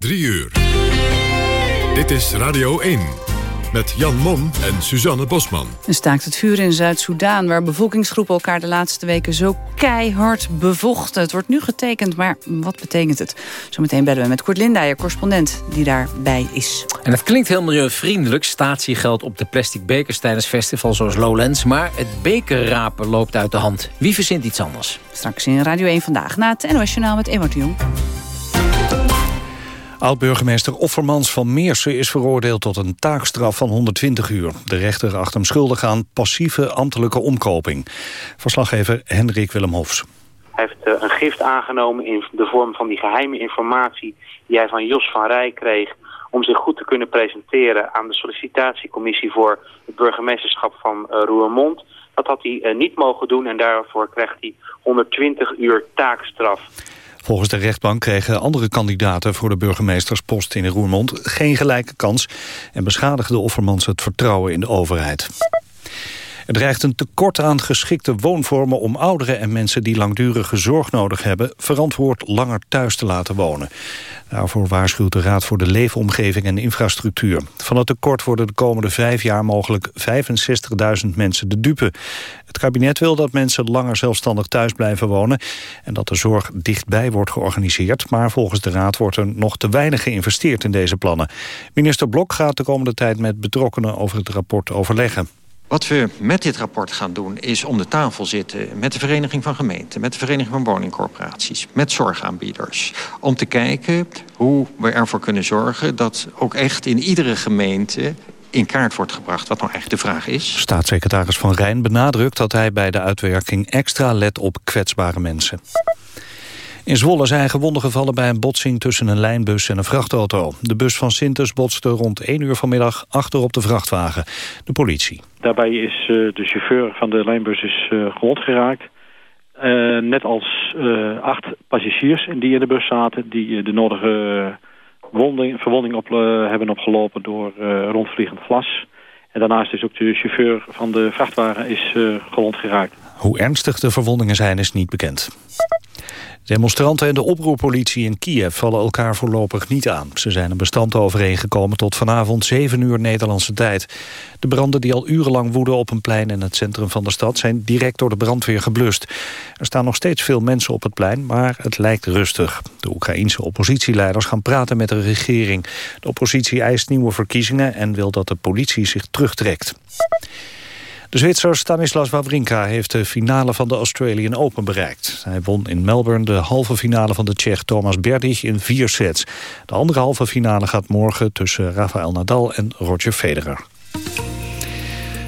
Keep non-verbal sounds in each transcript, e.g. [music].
3 uur. Dit is Radio 1 met Jan Mom en Suzanne Bosman. Een staakt het vuur in Zuid-Soedan... waar bevolkingsgroepen elkaar de laatste weken zo keihard bevochten. Het wordt nu getekend, maar wat betekent het? Zometeen bellen we met Kort Lindijer, correspondent die daarbij is. En het klinkt heel milieuvriendelijk, statiegeld op de plastic bekers... tijdens festivals zoals Lowlands, maar het bekerrapen loopt uit de hand. Wie verzint iets anders? Straks in Radio 1 Vandaag na het NOS Journaal met Ewart Jong. Oud-burgemeester Offermans van Meersen is veroordeeld tot een taakstraf van 120 uur. De rechter acht hem schuldig aan passieve ambtelijke omkoping. Verslaggever Hendrik Willem Hofs. Hij heeft eh, een gift aangenomen in de vorm van die geheime informatie die hij van Jos van Rij kreeg om zich goed te kunnen presenteren aan de sollicitatiecommissie voor het burgemeesterschap van uh, Roermond. Dat had hij uh, niet mogen doen en daarvoor krijgt hij 120 uur taakstraf. Volgens de rechtbank kregen andere kandidaten voor de burgemeesterspost in Roermond geen gelijke kans en beschadigde Offermans het vertrouwen in de overheid. Er dreigt een tekort aan geschikte woonvormen om ouderen en mensen die langdurige zorg nodig hebben verantwoord langer thuis te laten wonen. Daarvoor waarschuwt de Raad voor de Leefomgeving en Infrastructuur. Van het tekort worden de komende vijf jaar mogelijk 65.000 mensen de dupe. Het kabinet wil dat mensen langer zelfstandig thuis blijven wonen... en dat de zorg dichtbij wordt georganiseerd. Maar volgens de Raad wordt er nog te weinig geïnvesteerd in deze plannen. Minister Blok gaat de komende tijd met betrokkenen over het rapport overleggen. Wat we met dit rapport gaan doen is om de tafel zitten met de Vereniging van Gemeenten... met de Vereniging van Woningcorporaties, met zorgaanbieders. Om te kijken hoe we ervoor kunnen zorgen dat ook echt in iedere gemeente in kaart wordt gebracht. Wat nou eigenlijk de vraag is. Staatssecretaris Van Rijn benadrukt dat hij bij de uitwerking extra let op kwetsbare mensen. In Zwolle zijn gewonden gevallen bij een botsing tussen een lijnbus en een vrachtauto. De bus van Sintes botste rond 1 uur vanmiddag achter op de vrachtwagen. De politie. Daarbij is uh, de chauffeur van de lijnbus is, uh, gewond geraakt. Uh, net als acht passagiers die in de bus zaten... die de nodige wonding, verwonding op, hebben opgelopen door rondvliegend glas. En daarnaast is ook de chauffeur van de vrachtwagen is, gewond geraakt. Hoe ernstig de verwondingen zijn is niet bekend. Demonstranten en de oproerpolitie in Kiev vallen elkaar voorlopig niet aan. Ze zijn een bestand overeengekomen tot vanavond 7 uur Nederlandse tijd. De branden die al urenlang woeden op een plein in het centrum van de stad... zijn direct door de brandweer geblust. Er staan nog steeds veel mensen op het plein, maar het lijkt rustig. De Oekraïense oppositieleiders gaan praten met de regering. De oppositie eist nieuwe verkiezingen en wil dat de politie zich terugtrekt. De Zwitser Stanislas Wawrinka heeft de finale van de Australian Open bereikt. Hij won in Melbourne de halve finale van de Tsjech Thomas Berdych in vier sets. De andere halve finale gaat morgen tussen Rafael Nadal en Roger Federer.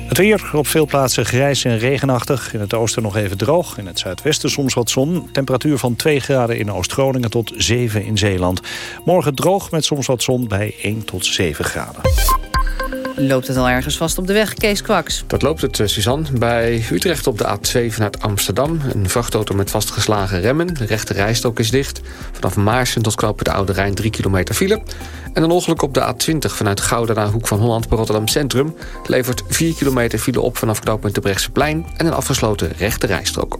Het weer op veel plaatsen grijs en regenachtig. In het oosten nog even droog. In het zuidwesten soms wat zon. Temperatuur van 2 graden in Oost-Groningen tot 7 in Zeeland. Morgen droog met soms wat zon bij 1 tot 7 graden. Loopt het al ergens vast op de weg, Kees Kwaks? Dat loopt het, eh, Suzanne. Bij Utrecht op de A2 vanuit Amsterdam. Een vrachtauto met vastgeslagen remmen. De rechte rijstok is dicht. Vanaf Maarsen tot Knopen de Oude Rijn 3 kilometer file. En een ongeluk op de A20 vanuit Gouda naar Hoek van Holland bij Rotterdam Centrum... levert 4 kilometer file op vanaf knooppunt de plein en een afgesloten rechte rijstrook.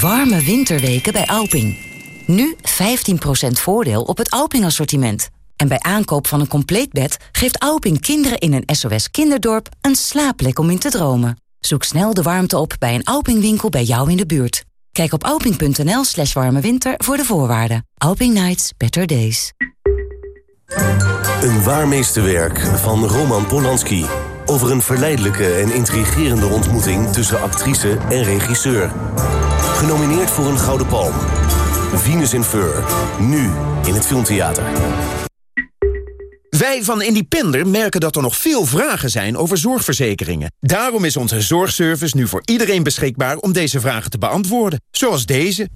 Warme winterweken bij Alping. Nu 15% voordeel op het Alping-assortiment. En bij aankoop van een compleet bed geeft Alping kinderen in een SOS kinderdorp een slaapplek om in te dromen. Zoek snel de warmte op bij een Alping-winkel bij jou in de buurt. Kijk op alping.nl slash voor de voorwaarden. Alping Nights, better days. Een waar meesterwerk van Roman Polanski. Over een verleidelijke en intrigerende ontmoeting tussen actrice en regisseur. Genomineerd voor een Gouden Palm. Venus in Fur. Nu in het Filmtheater. Wij van Independer merken dat er nog veel vragen zijn over zorgverzekeringen. Daarom is onze zorgservice nu voor iedereen beschikbaar om deze vragen te beantwoorden. Zoals deze.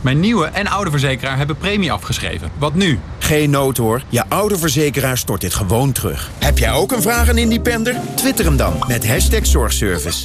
Mijn nieuwe en oude verzekeraar hebben premie afgeschreven. Wat nu? Geen nood hoor. Je oude verzekeraar stort dit gewoon terug. Heb jij ook een vraag aan Independer? Twitter hem dan met hashtag zorgservice.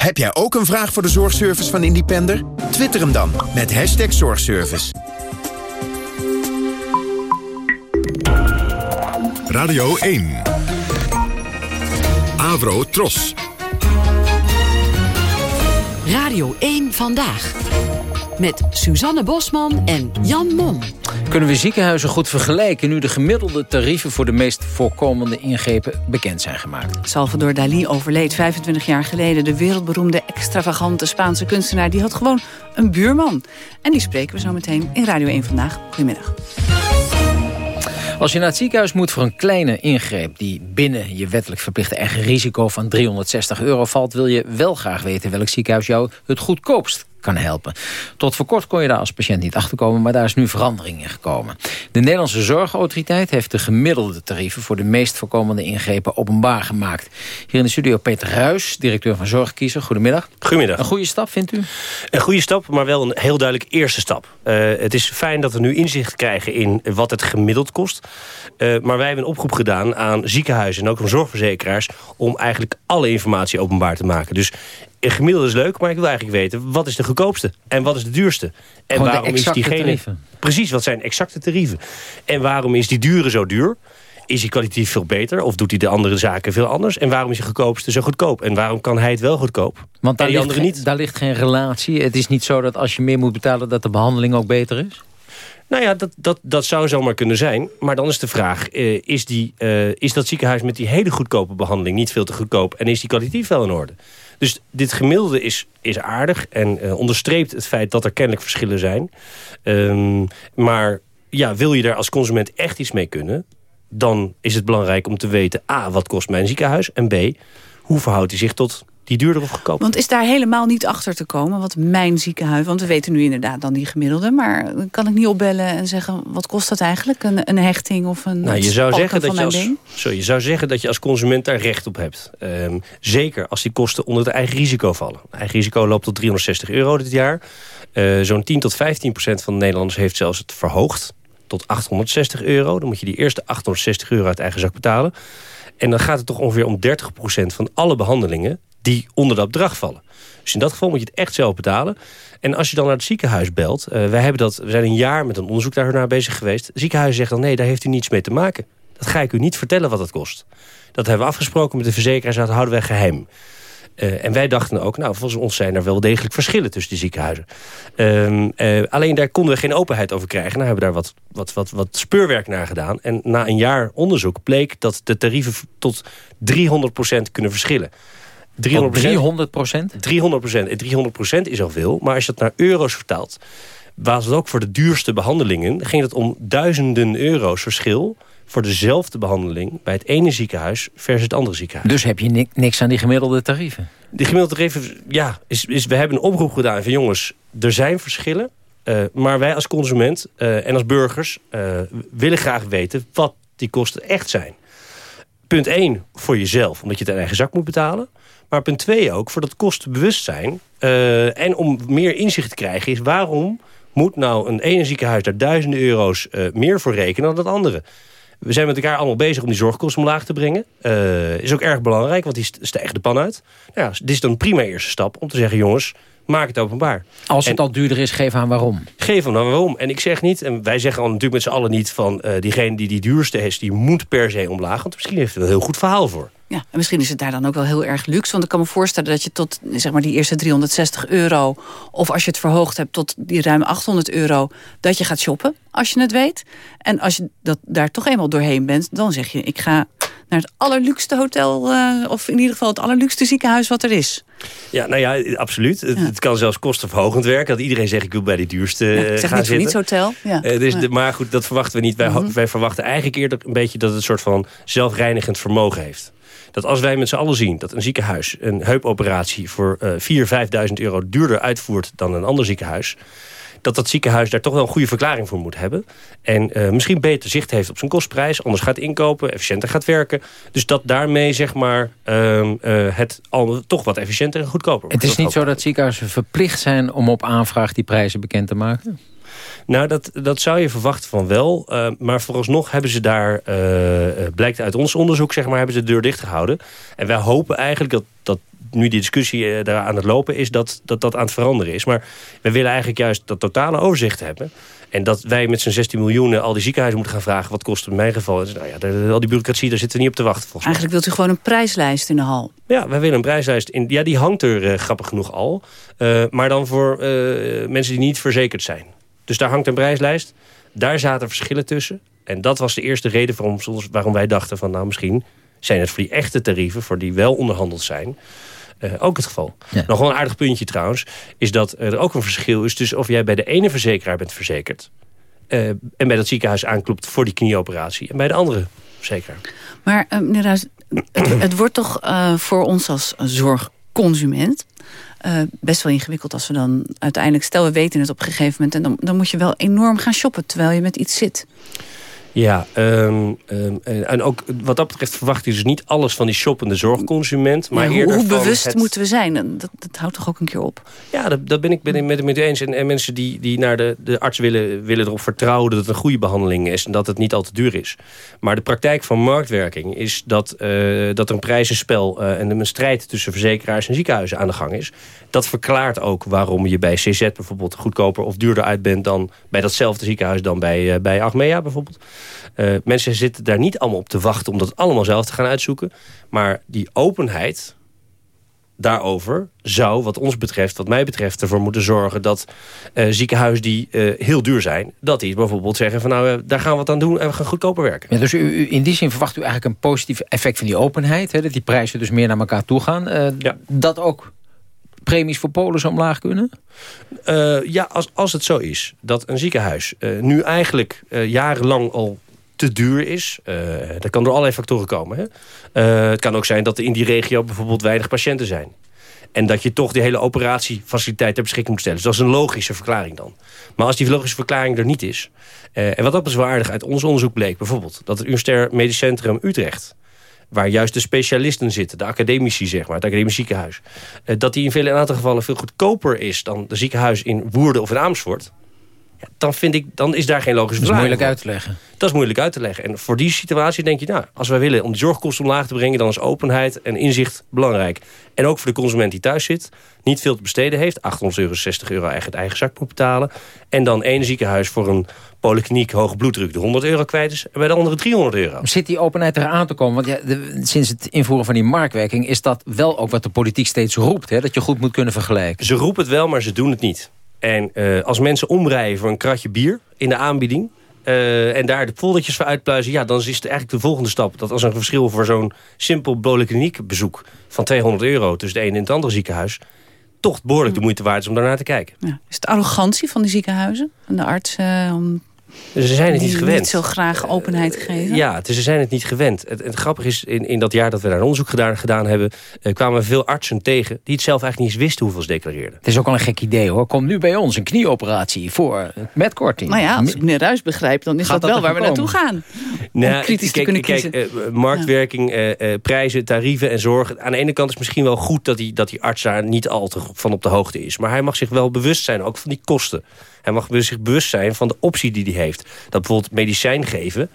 Heb jij ook een vraag voor de zorgservice van Independer? Twitter hem dan met hashtag zorgservice. Radio 1. Avro Tros. Radio 1 Vandaag. Met Suzanne Bosman en Jan Mom. Kunnen we ziekenhuizen goed vergelijken... nu de gemiddelde tarieven voor de meest voorkomende ingrepen bekend zijn gemaakt? Salvador Dali overleed 25 jaar geleden. De wereldberoemde extravagante Spaanse kunstenaar... die had gewoon een buurman. En die spreken we zo meteen in Radio 1 Vandaag. Goedemiddag. Als je naar het ziekenhuis moet voor een kleine ingreep... die binnen je wettelijk verplichte eigen risico van 360 euro valt... wil je wel graag weten welk ziekenhuis jou het goedkoopst kan helpen. Tot voor kort kon je daar als patiënt niet achterkomen... maar daar is nu verandering in gekomen. De Nederlandse Zorgautoriteit heeft de gemiddelde tarieven... voor de meest voorkomende ingrepen openbaar gemaakt. Hier in de studio Peter Ruis, directeur van Zorgkiezer. Goedemiddag. Goedemiddag. Een goede stap, vindt u? Een goede stap, maar wel een heel duidelijk eerste stap. Uh, het is fijn dat we nu inzicht krijgen in wat het gemiddeld kost. Uh, maar wij hebben een oproep gedaan aan ziekenhuizen... en ook aan zorgverzekeraars... om eigenlijk alle informatie openbaar te maken. Dus gemiddelde is leuk, maar ik wil eigenlijk weten... wat is de goedkoopste en wat is de duurste? En Gewoon waarom is diegene... Tarieven. Precies, wat zijn exacte tarieven? En waarom is die dure zo duur? Is hij kwalitatief veel beter? Of doet hij de andere zaken veel anders? En waarom is hij goedkoopste zo goedkoop? En waarom kan hij het wel goedkoop? Want daar, die ligt geen, niet? daar ligt geen relatie. Het is niet zo dat als je meer moet betalen... dat de behandeling ook beter is? Nou ja, dat, dat, dat zou zomaar kunnen zijn. Maar dan is de vraag, eh, is, die, eh, is dat ziekenhuis met die hele goedkope behandeling niet veel te goedkoop? En is die kwalitatief wel in orde? Dus dit gemiddelde is, is aardig en uh, onderstreept het feit dat er kennelijk verschillen zijn. Um, maar ja, wil je daar als consument echt iets mee kunnen... dan is het belangrijk om te weten... a, wat kost mijn ziekenhuis? En b, hoe verhoudt hij zich tot die duurder of goedkoper? Want is daar helemaal niet achter te komen wat mijn ziekenhuis... want we weten nu inderdaad dan die gemiddelde... maar kan ik niet opbellen en zeggen... wat kost dat eigenlijk, een, een hechting of een nou, je zou zeggen dat je, als, je zou zeggen dat je als consument daar recht op hebt. Um, zeker als die kosten onder het eigen risico vallen. Het eigen risico loopt tot 360 euro dit jaar. Uh, Zo'n 10 tot 15 procent van de Nederlanders heeft zelfs het verhoogd... tot 860 euro. Dan moet je die eerste 860 euro uit eigen zak betalen. En dan gaat het toch ongeveer om 30 procent van alle behandelingen die onder dat bedrag vallen. Dus in dat geval moet je het echt zelf betalen. En als je dan naar het ziekenhuis belt... Uh, wij hebben dat, we zijn een jaar met een onderzoek daarnaar bezig geweest. Het ziekenhuis zegt dan nee, daar heeft u niets mee te maken. Dat ga ik u niet vertellen wat het kost. Dat hebben we afgesproken met de verzekeraars, dat houden wij geheim. Uh, en wij dachten ook, nou, volgens ons zijn er wel degelijk verschillen tussen die ziekenhuizen. Uh, uh, alleen daar konden we geen openheid over krijgen. Nou hebben we daar wat, wat, wat, wat speurwerk naar gedaan. En na een jaar onderzoek bleek dat de tarieven tot 300% kunnen verschillen. 300 300 procent? 300 procent. En 300 procent is al veel. Maar als je dat naar euro's vertaalt... was het ook voor de duurste behandelingen... ging het om duizenden euro's verschil... voor dezelfde behandeling bij het ene ziekenhuis... versus het andere ziekenhuis. Dus heb je niks aan die gemiddelde tarieven? Die gemiddelde tarieven, ja. Is, is, we hebben een oproep gedaan van jongens... er zijn verschillen... Uh, maar wij als consument uh, en als burgers uh, willen graag weten... wat die kosten echt zijn. Punt 1 voor jezelf, omdat je het in eigen zak moet betalen... Maar punt twee ook, voor dat kostenbewustzijn... Uh, en om meer inzicht te krijgen is... waarom moet nou een ene ziekenhuis daar duizenden euro's uh, meer voor rekenen dan dat andere? We zijn met elkaar allemaal bezig om die zorgkosten omlaag te brengen. Uh, is ook erg belangrijk, want die stijgen de pan uit. Nou ja, dit is dan prima eerste stap om te zeggen... jongens, maak het openbaar. Als het en, al duurder is, geef aan waarom. Geef aan waarom. En ik zeg niet, en wij zeggen al natuurlijk met z'n allen niet... van uh, diegene die die duurste is, die moet per se omlaag. Want misschien heeft hij er een heel goed verhaal voor. Ja, en misschien is het daar dan ook wel heel erg luxe. Want ik kan me voorstellen dat je tot zeg maar, die eerste 360 euro... of als je het verhoogd hebt tot die ruim 800 euro... dat je gaat shoppen, als je het weet. En als je dat, daar toch eenmaal doorheen bent... dan zeg je, ik ga naar het allerluxste hotel... Uh, of in ieder geval het allerluxste ziekenhuis wat er is. Ja, nou ja, absoluut. Ja. Het, kan zelfs kostenverhogend werken. Dat iedereen zegt, ik wil bij die duurste ja, ik zeg gaan niet zitten. Niets hotel. Ja. Uh, dus de, maar goed, dat verwachten we niet. Wij, mm -hmm. wij verwachten eigenlijk eerder een beetje... dat het een soort van zelfreinigend vermogen heeft dat als wij met z'n allen zien dat een ziekenhuis een heupoperatie voor uh, 4.000, 5.000 euro duurder uitvoert dan een ander ziekenhuis, dat dat ziekenhuis daar toch wel een goede verklaring voor moet hebben. En uh, misschien beter zicht heeft op zijn kostprijs, anders gaat inkopen, efficiënter gaat werken. Dus dat daarmee zeg maar uh, uh, het al toch wat efficiënter en goedkoper wordt. Het is niet zo dat ziekenhuizen verplicht zijn om op aanvraag die prijzen bekend te maken? Nou, dat, dat zou je verwachten van wel. Uh, maar vooralsnog hebben ze daar, uh, blijkt uit ons onderzoek, zeg maar, hebben ze de deur dicht gehouden. En wij hopen eigenlijk dat, dat nu die discussie daar aan het lopen is, dat, dat dat aan het veranderen is. Maar we willen eigenlijk juist dat totale overzicht hebben. En dat wij met z'n 16 miljoen al die ziekenhuizen moeten gaan vragen... wat kost het in mijn geval? Nou ja, al die bureaucratie, daar zitten we niet op te wachten. Volgens Eigenlijk wilt u gewoon een prijslijst in de hal. Ja, wij willen een prijslijst. In, ja, die hangt er grappig genoeg al. maar dan voor mensen die niet verzekerd zijn. Dus daar hangt een prijslijst. Daar zaten verschillen tussen. En dat was de eerste reden waarom, waarom wij dachten van... nou, misschien zijn het voor die echte tarieven... voor die wel onderhandeld zijn... Uh, ook het geval. Nog wel een aardig puntje trouwens... is dat er ook een verschil is tussen of jij bij de ene verzekeraar bent verzekerd... Uh, en bij dat ziekenhuis aanklopt voor die knieoperatie... en bij de andere verzekeraar. Maar uh, meneer Ruijs, het, het, wordt toch voor ons als zorgconsument... Uh, best wel ingewikkeld als we dan uiteindelijk... stel we weten het op een gegeven moment... en dan, dan moet je wel enorm gaan shoppen terwijl je met iets zit. Ja, um, um, en ook wat dat betreft verwacht je dus niet alles van die shoppende zorgconsument. Maar hoe, hoe bewust moeten we zijn? Dat, dat houdt toch ook een keer op? Ja, dat, dat ben ik ben met, u eens. En, en, mensen die, die naar de, de arts willen, willen erop vertrouwen dat het een goede behandeling is. En dat het niet al te duur is. Maar de praktijk van marktwerking is dat, uh, dat er een prijzenspel uh, en een strijd tussen verzekeraars en ziekenhuizen aan de gang is. Dat verklaart ook waarom je bij CZ bijvoorbeeld goedkoper of duurder uit bent dan bij datzelfde ziekenhuis dan bij, uh, bij Achmea bijvoorbeeld. Uh, mensen zitten daar niet allemaal op te wachten om dat allemaal zelf te gaan uitzoeken. Maar die openheid daarover zou, wat ons betreft, wat mij betreft, ervoor moeten zorgen dat uh, ziekenhuizen die uh, heel duur zijn, dat die bijvoorbeeld zeggen van nou, daar gaan we wat aan doen en we gaan goedkoper werken. Ja, dus u, u, in die zin verwacht u eigenlijk een positief effect van die openheid, hè, dat die prijzen dus meer naar elkaar toe gaan. Ja. Dat ook premies voor polis omlaag kunnen? Uh, ja, als, als het zo is dat een ziekenhuis uh, nu eigenlijk uh, jarenlang al te duur is. dat kan door allerlei factoren komen. Hè? het kan ook zijn dat er in die regio bijvoorbeeld weinig patiënten zijn. En dat je toch die hele operatiefaciliteit ter beschikking moet stellen. Dus dat is een logische verklaring dan. Maar als die logische verklaring er niet is... en wat ook wel aardig uit ons onderzoek bleek... bijvoorbeeld dat het Universitair Medisch Centrum Utrecht waar juist de specialisten zitten, de academici zeg maar, het academisch ziekenhuis, eh, dat die in vele aantal gevallen veel goedkoper is dan de ziekenhuis in Woerden of in Amersfoort. Ja, dan, vind ik, dan is daar geen logische Dat is moeilijk uit te leggen. Dat is moeilijk uit te leggen. En voor die situatie denk je, nou, als wij willen om de zorgkosten omlaag te brengen... dan is openheid en inzicht belangrijk. En ook voor de consument die thuis zit, niet veel te besteden heeft... 860 euro eigen, eigen zak moet betalen... en dan één ziekenhuis voor een polykliniek hoge bloeddruk de 100 euro kwijt is... en bij de andere 300 euro. Zit die openheid eraan te komen? Want ja, de, sinds het invoeren van die marktwerking... is dat wel ook wat de politiek steeds roept, hè? dat je goed moet kunnen vergelijken. Ze roepen het wel, maar ze doen het niet. En uh, als mensen omrijden voor een kratje bier in de aanbieding... Uh, en daar de foldertjes voor uitpluizen... ja, dan is het eigenlijk de volgende stap. Dat als een verschil voor zo'n simpel bezoek van 200 euro tussen de ene en het andere ziekenhuis... toch behoorlijk de moeite waard is om daarnaar te kijken. Ja. Is het arrogantie van die ziekenhuizen? Van de artsen om ze zijn het niet gewend. Niet zo graag openheid geven. Ja, ze zijn het niet gewend. Het, het grappige is, in, in dat jaar dat we daar onderzoek gedaan, gedaan hebben... Uh, kwamen veel artsen tegen die het zelf eigenlijk niet eens wisten hoeveel ze declareren. Het is ook al een gek idee hoor. Kom nu bij ons een knieoperatie voor met korting. Nou ja, als ik meneer Ruis begrijp, dan is dat, wel waar we naartoe gaan. Nou, kritisch kijk, te kunnen kijk, kiezen. Uh, marktwerking, uh, prijzen, tarieven en zorg. Aan de ene kant is het misschien wel goed dat die, dat die arts daar niet al te van op de hoogte is. Maar hij mag zich wel bewust zijn, ook van die kosten. Hij mag zich bewust zijn van de optie die hij heeft. Dat bijvoorbeeld medicijn geven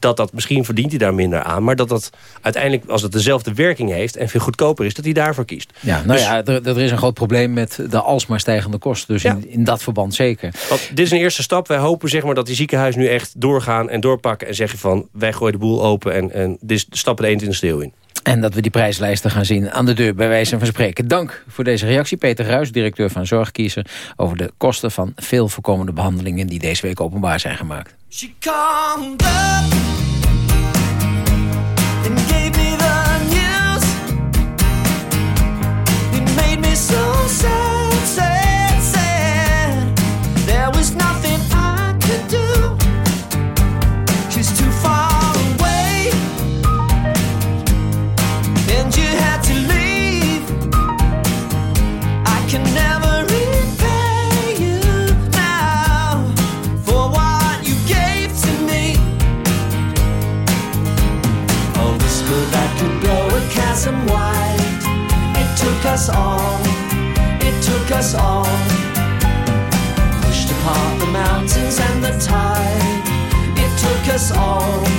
dat dat misschien verdient hij daar minder aan... maar dat dat uiteindelijk, als het dezelfde werking heeft... en veel goedkoper is, dat hij daarvoor kiest. Ja, nou dus, ja, er, er, is een groot probleem met de alsmaar stijgende kosten. Dus in, in dat verband zeker. Want dit is een eerste stap. Wij hopen zeg maar, dat die ziekenhuizen nu echt doorgaan en doorpakken... en zeggen van, wij gooien de boel open en, en dit is stappen de in de steel in. En dat we die prijslijsten gaan zien aan de deur bij wijze van spreken. Dank voor deze reactie. Peter Ruis, directeur van Zorgkiezer... over de kosten van veel voorkomende behandelingen... die deze week openbaar zijn gemaakt. Us all, it took us all. Pushed apart the mountains and the tide. It took us all.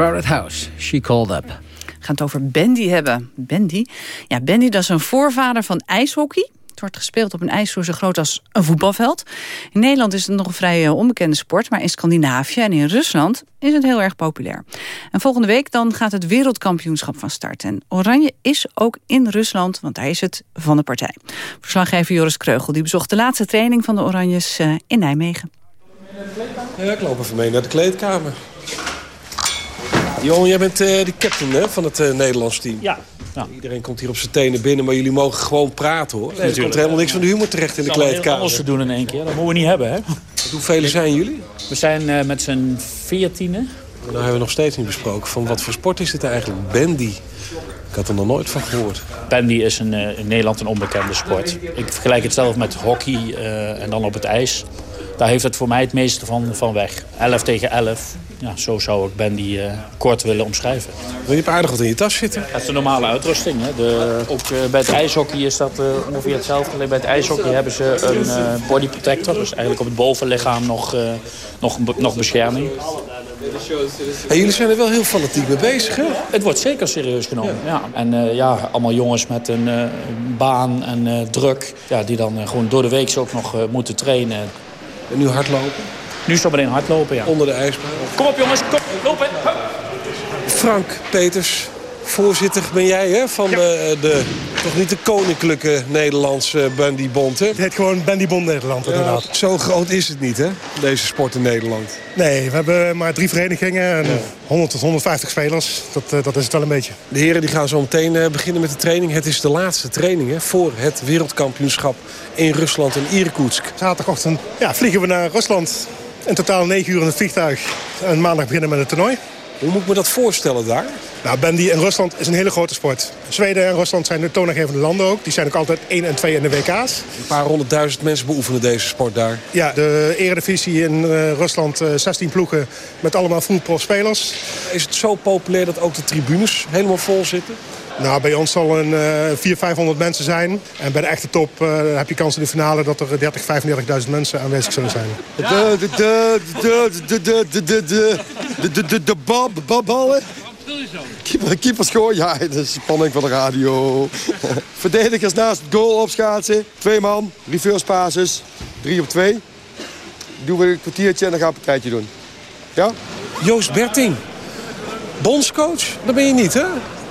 Crowded House, She Called Up. We gaan het over bandy hebben. Bandy? Ja, bandy dat is een voorvader van ijshockey. Het wordt gespeeld op een ijsvloer zo groot als een voetbalveld. In Nederland is het nog een vrij eh, onbekende sport... maar in Scandinavië en in Rusland is het heel erg populair. En volgende week dan gaat het wereldkampioenschap van start. En Oranje is ook in Rusland, want daar is het van de partij. Verslaggever Joris Kreugel die bezocht de laatste training van de Oranjes eh, in Nijmegen. Ja, ik loop even mee naar de kleedkamer. Johan, jij bent eh, de captain hè, van het eh, Nederlands team. Ja. Iedereen komt hier op zijn tenen binnen, maar jullie mogen gewoon praten, hoor. Nee, er komt helemaal niks van de humor terecht in de kleedkamer. anders te doen in één keer. Dat moeten we niet hebben, hè? Hoeveel zijn jullie? We zijn eh, met z'n veertienen. Nou hebben we nog steeds niet besproken van wat voor sport is dit eigenlijk? Bandy. Ik had er nog nooit van gehoord. Bandy is een, eh, in Nederland een onbekende sport. Ik vergelijk het zelf met hockey eh, en dan op het ijs. Daar heeft het voor mij het meeste van, van weg. 11 tegen 11. Ja, zo zou ik bandy eh, kort willen omschrijven. Je hebt aardig wat in je tas zitten. Dat is de normale uitrusting. Hè. De, ook eh, bij het ijshockey is dat eh, ongeveer hetzelfde. Alleen bij het ijshockey hebben ze een body protector. Dus eigenlijk op het bovenlichaam nog, nog, nog bescherming. En jullie zijn er wel heel fanatiek mee bezig, hè? Het wordt zeker serieus genomen. Ja. En ja, allemaal jongens met een baan en druk. Ja, die dan gewoon door de week ook nog moeten trainen. En nu hardlopen? Nu zo meteen hardlopen, ja. Onder de ijsbaan. Kom op jongens, kom, lopen. Hup. Frank Peters, voorzitter ben jij hè, van de, de toch niet de koninklijke Nederlandse bandybond. Hè? Het heet gewoon Bandybond Nederland, inderdaad. Zo groot is het niet, hè, deze sport in Nederland. Nee, we hebben maar drie verenigingen en 100 tot 150 spelers. Dat, eh, dat is het wel een beetje. De heren die gaan zo meteen eh, beginnen met de training. Het is de laatste training hè, voor het wereldkampioenschap in Rusland en Irkutsk. Zaterdagochtend ja, vliegen we naar Rusland. In totaal 9 uur in het vliegtuig. En maandag beginnen met het toernooi. Hoe moet ik me dat voorstellen daar? Nou, bandy in Rusland is een hele grote sport. Zweden en Rusland zijn de toonaangevende landen ook. Die zijn ook altijd 1 en 2 in de WK's. Een paar honderdduizend mensen beoefenen deze sport daar. Ja, de eredivisie in eh, Rusland, eh, 16 ploegen met allemaal fullprof spelers. Is het zo populair dat ook de tribunes helemaal vol zitten? Nou, bij ons zal een eh 400, 500 mensen zijn. En bij de echte top eh, heb je kans in de finale dat er 30, 35.000 mensen aanwezig zullen zijn. De, de, de, de, de, de, de, de, de, de, de, de, de bal- bal- ballen. Keeper, keepersgooi, ja, de spanning van de radio. Verdedigers naast het goal opschaatsen. Twee man, reverse passes, drie op twee. Doen we een kwartiertje en dan gaan we een partijtje doen. Ja? Joost Berting, bondscoach? Dat ben je niet, hè?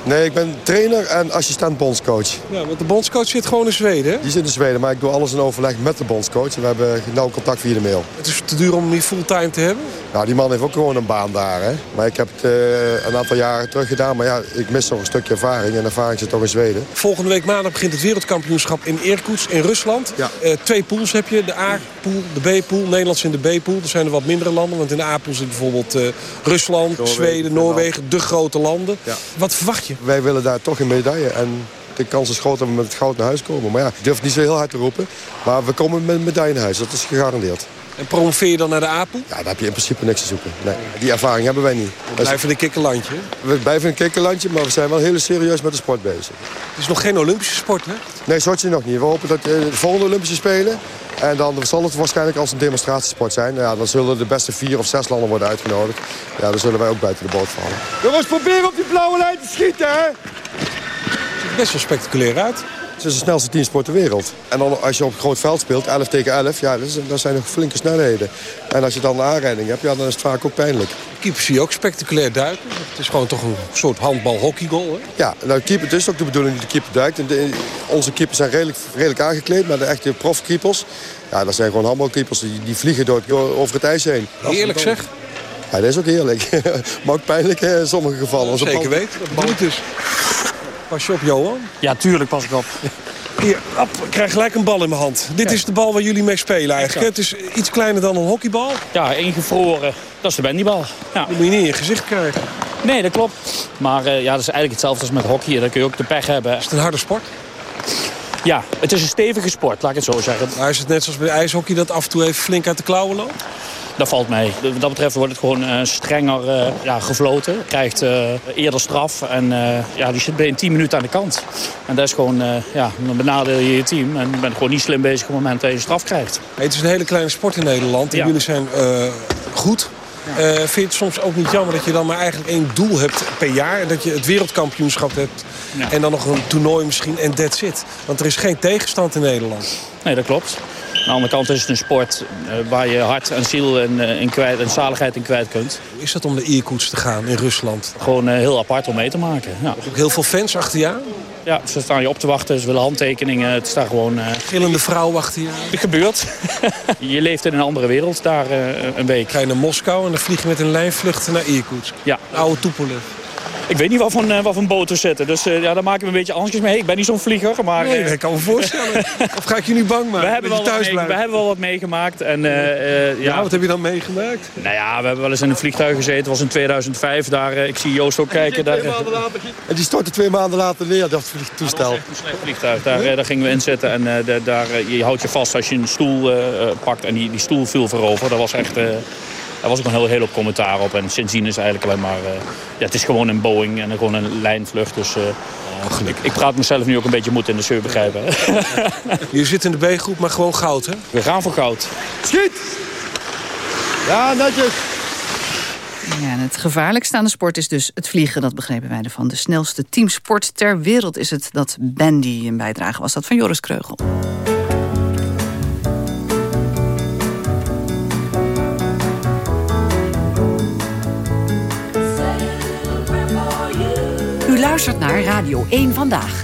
Nee, ik ben trainer en assistent bondscoach. Ja, want de bondscoach zit gewoon in Zweden, hè? Die zit in Zweden, maar ik doe alles in overleg met de bondscoach. En we hebben nauw contact via de mail. Het is te duur om hem hier fulltime te hebben? Nou, die man heeft ook gewoon een baan daar. Hè? Maar ik heb het eh, een aantal jaren terug gedaan. Maar ja, ik mis nog een stukje ervaring. En ervaring zit toch in Zweden. Volgende week maandag begint het wereldkampioenschap in Irkutsk in Rusland. Ja. Eh, twee pools heb je, de A-pool, de B-pool. Nederland in de B-pool. Er zijn er wat mindere landen, want in de A-pool zit bijvoorbeeld eh, Rusland, Noorwegen, Zweden, Noorwegen. De grote landen. Ja. Wat verwacht je? Wij willen daar toch een medaille. En de kans is groot dat we met het goud naar huis komen. Maar ja, ik durf niet zo heel hard te roepen. Maar we komen met een medaille naar huis. Dat is gegarandeerd. En promoveer je dan naar de A-pool? Ja, daar heb je in principe niks te zoeken. Nee, die ervaring hebben wij niet. We blijven een kikkerlandje. We blijven een kikkerlandje, maar we zijn wel heel serieus met de sport bezig. Het is nog geen Olympische sport, hè? Nee, Sochi nog niet. We hopen dat eh, de volgende Olympische Spelen... en dan zal het waarschijnlijk als een demonstratiesport zijn. Nou ja, dan zullen de beste vier of zes landen worden uitgenodigd. Ja, dan zullen wij ook buiten de boot vallen. Jongens, probeer op die blauwe lijn te schieten, hè! Ziet er best wel spectaculair uit. Het is de snelste teamsport ter wereld. En dan als je op een groot veld speelt, 11 tegen 11, ja, dat, is, dat zijn nog flinke snelheden. En als je dan een aanrijding hebt, ja, dan is het vaak ook pijnlijk. Keeper zie je ook spectaculair duiken. Het is gewoon toch een soort handbal-hockeygoal, hè? Ja, nou, keeper, het is ook de bedoeling dat de keeper duikt. En de- onze keepers zijn redelijk, redelijk aangekleed, maar de echte profkeepers... Ja, dat zijn gewoon handbalkeepers, die, die vliegen door, door- over het ijs heen. Heerlijk zeg. Ja, dat is ook heerlijk. [laughs] maar ook pijnlijk hè, in sommige gevallen. Zeker bal- weten. Dat bedoel ik dus. Pas je op, Johan. Ja, tuurlijk pas ik op. Hier, op, ik krijg gelijk een bal in mijn hand. Dit is de bal waar jullie mee spelen eigenlijk. Het is iets kleiner dan een hockeybal. Ja, ingevroren. Dat is de bandybal. Ja. Die moet je niet in je gezicht krijgen. Nee, dat klopt. Maar eh, ja, dat is eigenlijk hetzelfde als met hockey. Dan kun je ook de pech hebben. Is het een harde sport? Ja, het is een stevige sport, laat ik het zo zeggen. Maar is het net zoals bij ijshockey dat af en toe even flink uit de klauwen loopt? Dat valt mee. Wat dat betreft wordt het gewoon eh, strenger eh, ja, gefloten. Krijgt eh, eerder straf. En ja, die zit binnen 10 minuten aan de kant. En dat is gewoon, ja, dan benadeel je je team. En je bent gewoon niet slim bezig op het moment dat je straf krijgt. Hey, het is een hele kleine sport in Nederland. En Ja. jullie zijn goed. Vind je het soms ook niet jammer dat je dan maar eigenlijk één doel hebt per jaar? En dat je het wereldkampioenschap hebt. Ja. En dan nog een toernooi misschien en that's it. Want er is geen tegenstand in Nederland. Nee, dat klopt. Aan de andere kant is het een sport eh, waar je hart en ziel en, eh, in kwijt, en zaligheid in kwijt kunt. Hoe is dat om de Ierkoets te gaan in Rusland? Gewoon eh, heel apart om mee te maken. Ja. Ook heel veel fans achter je ja, ze staan je op te wachten, ze willen handtekeningen. Het staat gewoon... eh, Gillende vrouw achter je? Het gebeurt. [laughs] je leeft in een andere wereld daar een week. Ga je naar Moskou en dan vlieg je met een lijnvlucht naar Irkutsk. Ja. Oude Tupolev. Ik weet niet wat voor, een- wat voor een boot er zitten. Dus eh, ja, daar maak ik me een beetje angstjes mee. Ik ben niet zo'n vlieger, maar... Nee, eh, dat kan me voorstellen. [laughs] of ga ik je nu bang maken? we hebben, dat wel je wat thuis blijft? we hebben wel wat meegemaakt. En, eh, eh, ja, Ja, wat heb je dan meegemaakt? Nou ja, we hebben wel eens in een vliegtuig gezeten. Het was in 2005. Daar, eh, ik zie Joost ook kijken. Daar, eh, En die stortte twee maanden later neer, dat toestel. een slecht vliegtuig. Daar, eh, daar gingen we in zitten. En eh, daar, eh, je houdt je vast als je een stoel eh, eh, pakt. En die, die stoel viel voorover. Dat was echt... eh, daar was ook een heel, heel hoop commentaar op. En sindsdien is het eigenlijk alleen maar... eh, ja, het is gewoon een Boeing en gewoon een lijnvlucht. Dus eh, ik, ik praat mezelf nu ook een beetje moed in de zeur begrijpen. [laughs] Je zit in de B-groep, maar gewoon goud, hè? we gaan voor goud. Schiet! Ja, netjes. Ja, en het gevaarlijkste aan de sport is dus het vliegen. Dat begrepen wij ervan. De snelste teamsport ter wereld is het dat bandy een bijdrage was. Dat van Joris Kreugel. Luistert naar Radio 1 Vandaag.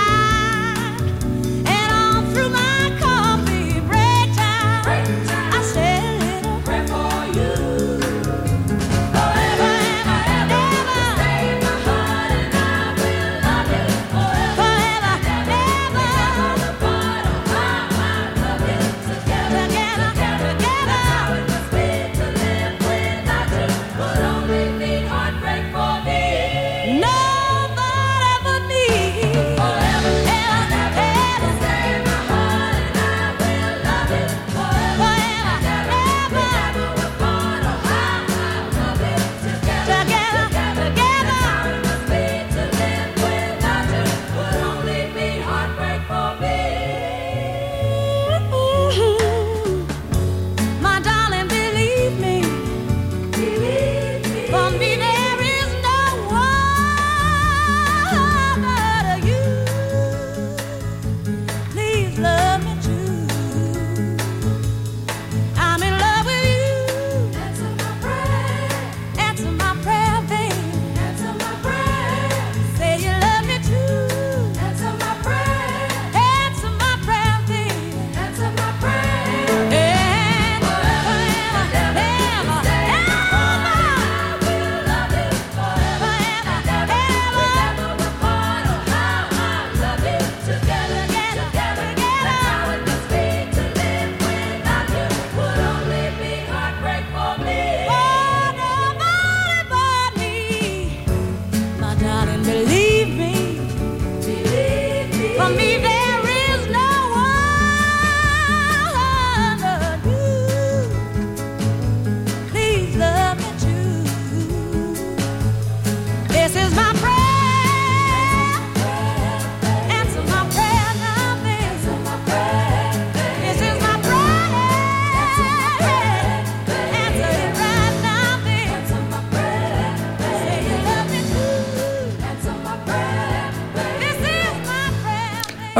down and believe.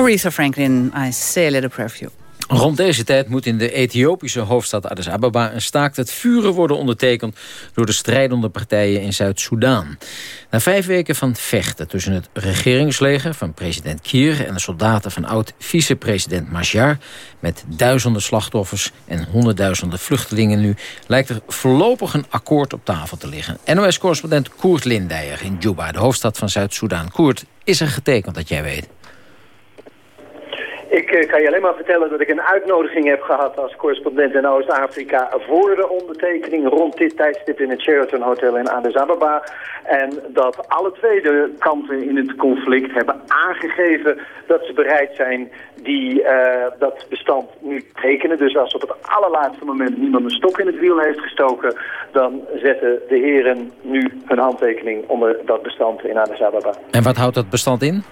Aretha Franklin, I say a little. Rond deze tijd moet in de Ethiopische hoofdstad Addis Ababa... een staakt het vuren worden ondertekend... door de strijdende partijen in Zuid-Soedan. Na vijf weken van vechten tussen het regeringsleger van president Kier... en de soldaten van oud-vicepresident Machar... met duizenden slachtoffers en honderdduizenden vluchtelingen nu... lijkt er voorlopig een akkoord op tafel te liggen. NOS-correspondent Koert Lindijer in Juba, de hoofdstad van Zuid-Soedan. Koert, is er getekend dat jij weet? Ik eh, kan je alleen maar vertellen dat ik een uitnodiging heb gehad als correspondent in Oost-Afrika voor de ondertekening rond dit tijdstip in het Sheraton Hotel in Addis Ababa. En dat alle twee de kanten in het conflict hebben aangegeven dat ze bereid zijn die eh, dat bestand nu te tekenen. Dus als op het allerlaatste moment niemand een stok in het wiel heeft gestoken, dan zetten de heren nu hun handtekening onder dat bestand in Addis Ababa. En wat houdt dat bestand in?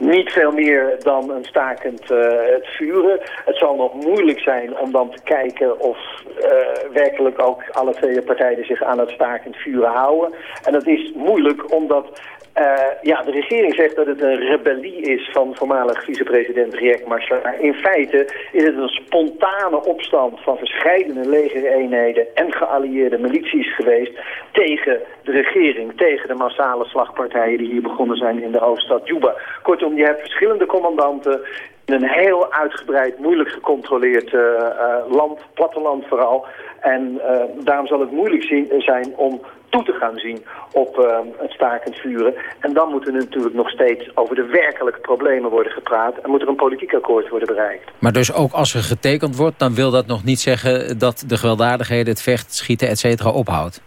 Niet veel meer dan een stakend eh, het vuren. Het zal nog moeilijk zijn om dan te kijken of eh, werkelijk ook alle twee partijen zich aan het stakend vuren houden. En dat is moeilijk omdat eh, ja, de regering zegt dat het een rebellie is van voormalig vicepresident Riek Machar. In feite is het een spontane opstand van verscheidene legereenheden en geallieerde milities geweest tegen de regering, tegen de massale slagpartijen die hier begonnen zijn in de hoofdstad Juba. Kortom, je hebt verschillende commandanten in een heel uitgebreid, moeilijk gecontroleerd eh, eh, land, platteland vooral. En daarom zal het moeilijk zien, zijn om toe te gaan zien op eh, het stakend vuren. En dan moet er natuurlijk nog steeds over de werkelijke problemen worden gepraat. En moet er een politiek akkoord worden bereikt. Maar dus ook als er getekend wordt... dan wil dat nog niet zeggen dat de gewelddadigheden, het vecht, schieten, et cetera, ophoudt?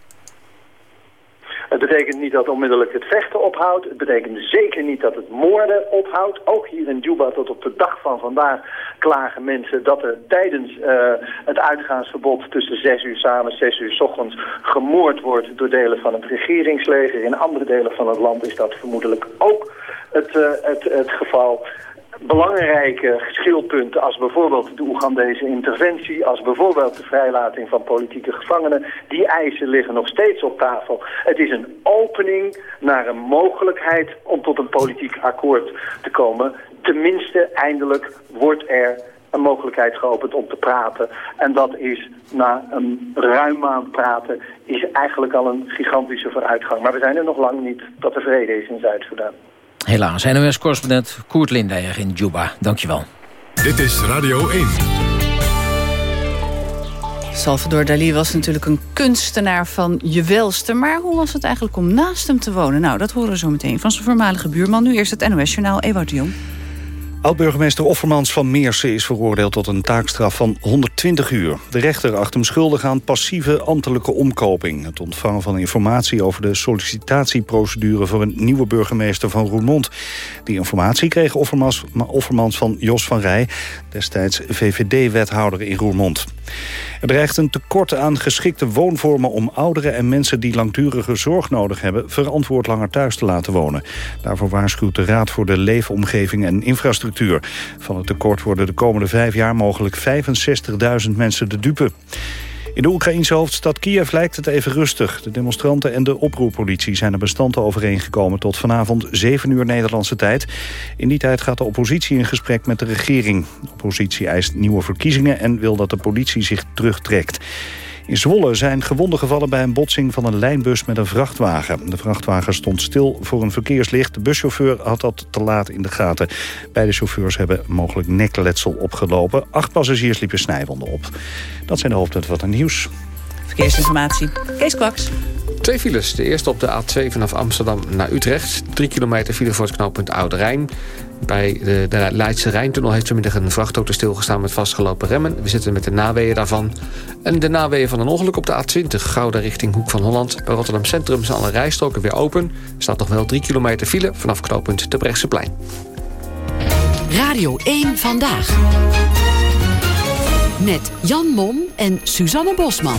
Het betekent niet dat onmiddellijk het vechten ophoudt. Het betekent zeker niet dat het moorden ophoudt. Ook hier in Juba tot op de dag van vandaag klagen mensen dat er tijdens eh, het uitgaansverbod tussen 6 uur samen, 6 uur 's ochtends gemoord wordt door delen van het regeringsleger. In andere delen van het land is dat vermoedelijk ook het, eh, het, het geval belangrijke geschilpunten als bijvoorbeeld de Oegandese interventie, als bijvoorbeeld de vrijlating van politieke gevangenen, die eisen liggen nog steeds op tafel. Het is een opening naar een mogelijkheid om tot een politiek akkoord te komen. Tenminste, eindelijk wordt er een mogelijkheid geopend om te praten. En dat is na een ruim maand praten, is eigenlijk al een gigantische vooruitgang. Maar we zijn er nog lang niet dat er vrede is in Zuid-Soedan. Helaas, NOS-correspondent Koert Lindijer in Juba. Dankjewel. Dit is Radio 1. Salvador Dali was natuurlijk een kunstenaar van je welste. Maar hoe was het eigenlijk om naast hem te wonen? Nou, dat horen we zo meteen van zijn voormalige buurman. Nu eerst het NOS-journaal Ewout de Jong. Oud-burgemeester Offermans van Meersen is veroordeeld tot een taakstraf van 120 uur. De rechter acht hem schuldig aan passieve ambtelijke omkoping. Het ontvangen van informatie over de sollicitatieprocedure... voor een nieuwe burgemeester van Roermond. Die informatie kreeg Offermans, Offermans van Jos van Rij... destijds VVD-wethouder in Roermond. Er dreigt een tekort aan geschikte woonvormen om ouderen en mensen die langdurige zorg nodig hebben verantwoord langer thuis te laten wonen. Daarvoor waarschuwt de Raad voor de Leefomgeving en Infrastructuur. Van het tekort worden de komende vijf jaar mogelijk 65.000 mensen de dupe. In de Oekraïnse hoofdstad Kiev lijkt het even rustig. De demonstranten en de oproerpolitie zijn er bestanden overeengekomen... tot vanavond 7 uur Nederlandse tijd. In die tijd gaat de oppositie in gesprek met de regering. De oppositie eist nieuwe verkiezingen... en wil dat de politie zich terugtrekt. In Zwolle zijn gewonden gevallen bij een botsing van een lijnbus met een vrachtwagen. De vrachtwagen stond stil voor een verkeerslicht. De buschauffeur had dat te laat in de gaten. Beide chauffeurs hebben mogelijk nekletsel opgelopen. Acht passagiers liepen snijwonden op. Dat zijn de hoofdpunten van het nieuws. Verkeersinformatie. Kees Kwaks. Twee files. De eerste op de A2 vanaf Amsterdam naar Utrecht. Drie kilometer file voor het knooppunt Oude Rijn. Bij de, Leidse Rijntunnel heeft vanmiddag een vrachtauto stilgestaan met vastgelopen remmen. We zitten met de naweeën daarvan. En de naweeën van een ongeluk op de A20 Gouda richting Hoek van Holland. Bij Rotterdam Centrum zijn alle rijstroken weer open. Er staat nog wel drie kilometer file vanaf knooppunt Terbrechtseplein. Radio 1 Vandaag. Met Jan Mom en Suzanne Bosman.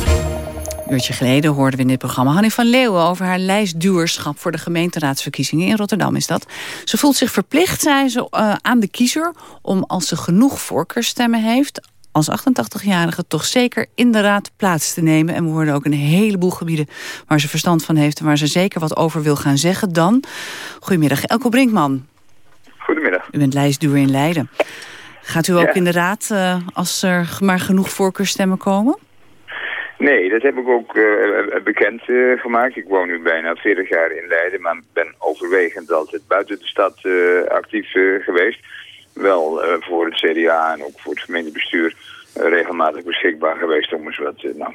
Uurtje geleden hoorden we in dit programma Hanni van Leeuwen... over haar lijstduwerschap voor de gemeenteraadsverkiezingen in Rotterdam is dat. Ze voelt zich verplicht, zei ze, eh, aan de kiezer... om als ze genoeg voorkeurstemmen heeft als 88-jarige toch zeker in de raad plaats te nemen. En we hoorden ook een heleboel gebieden waar ze verstand van heeft... en waar ze zeker wat over wil gaan zeggen dan. Goedemiddag, Elko Brinkman. Goedemiddag. U bent lijstduwer in Leiden. Gaat u ook Ja. in de raad eh, als er maar genoeg voorkeurstemmen komen? Nee, dat heb ik ook eh, bekend eh, gemaakt. Ik woon nu bijna 40 jaar in Leiden, maar ben overwegend altijd buiten de stad eh, actief eh, geweest. Wel eh, voor het CDA en ook voor het gemeentebestuur eh, regelmatig beschikbaar geweest om eens wat, eh, nou,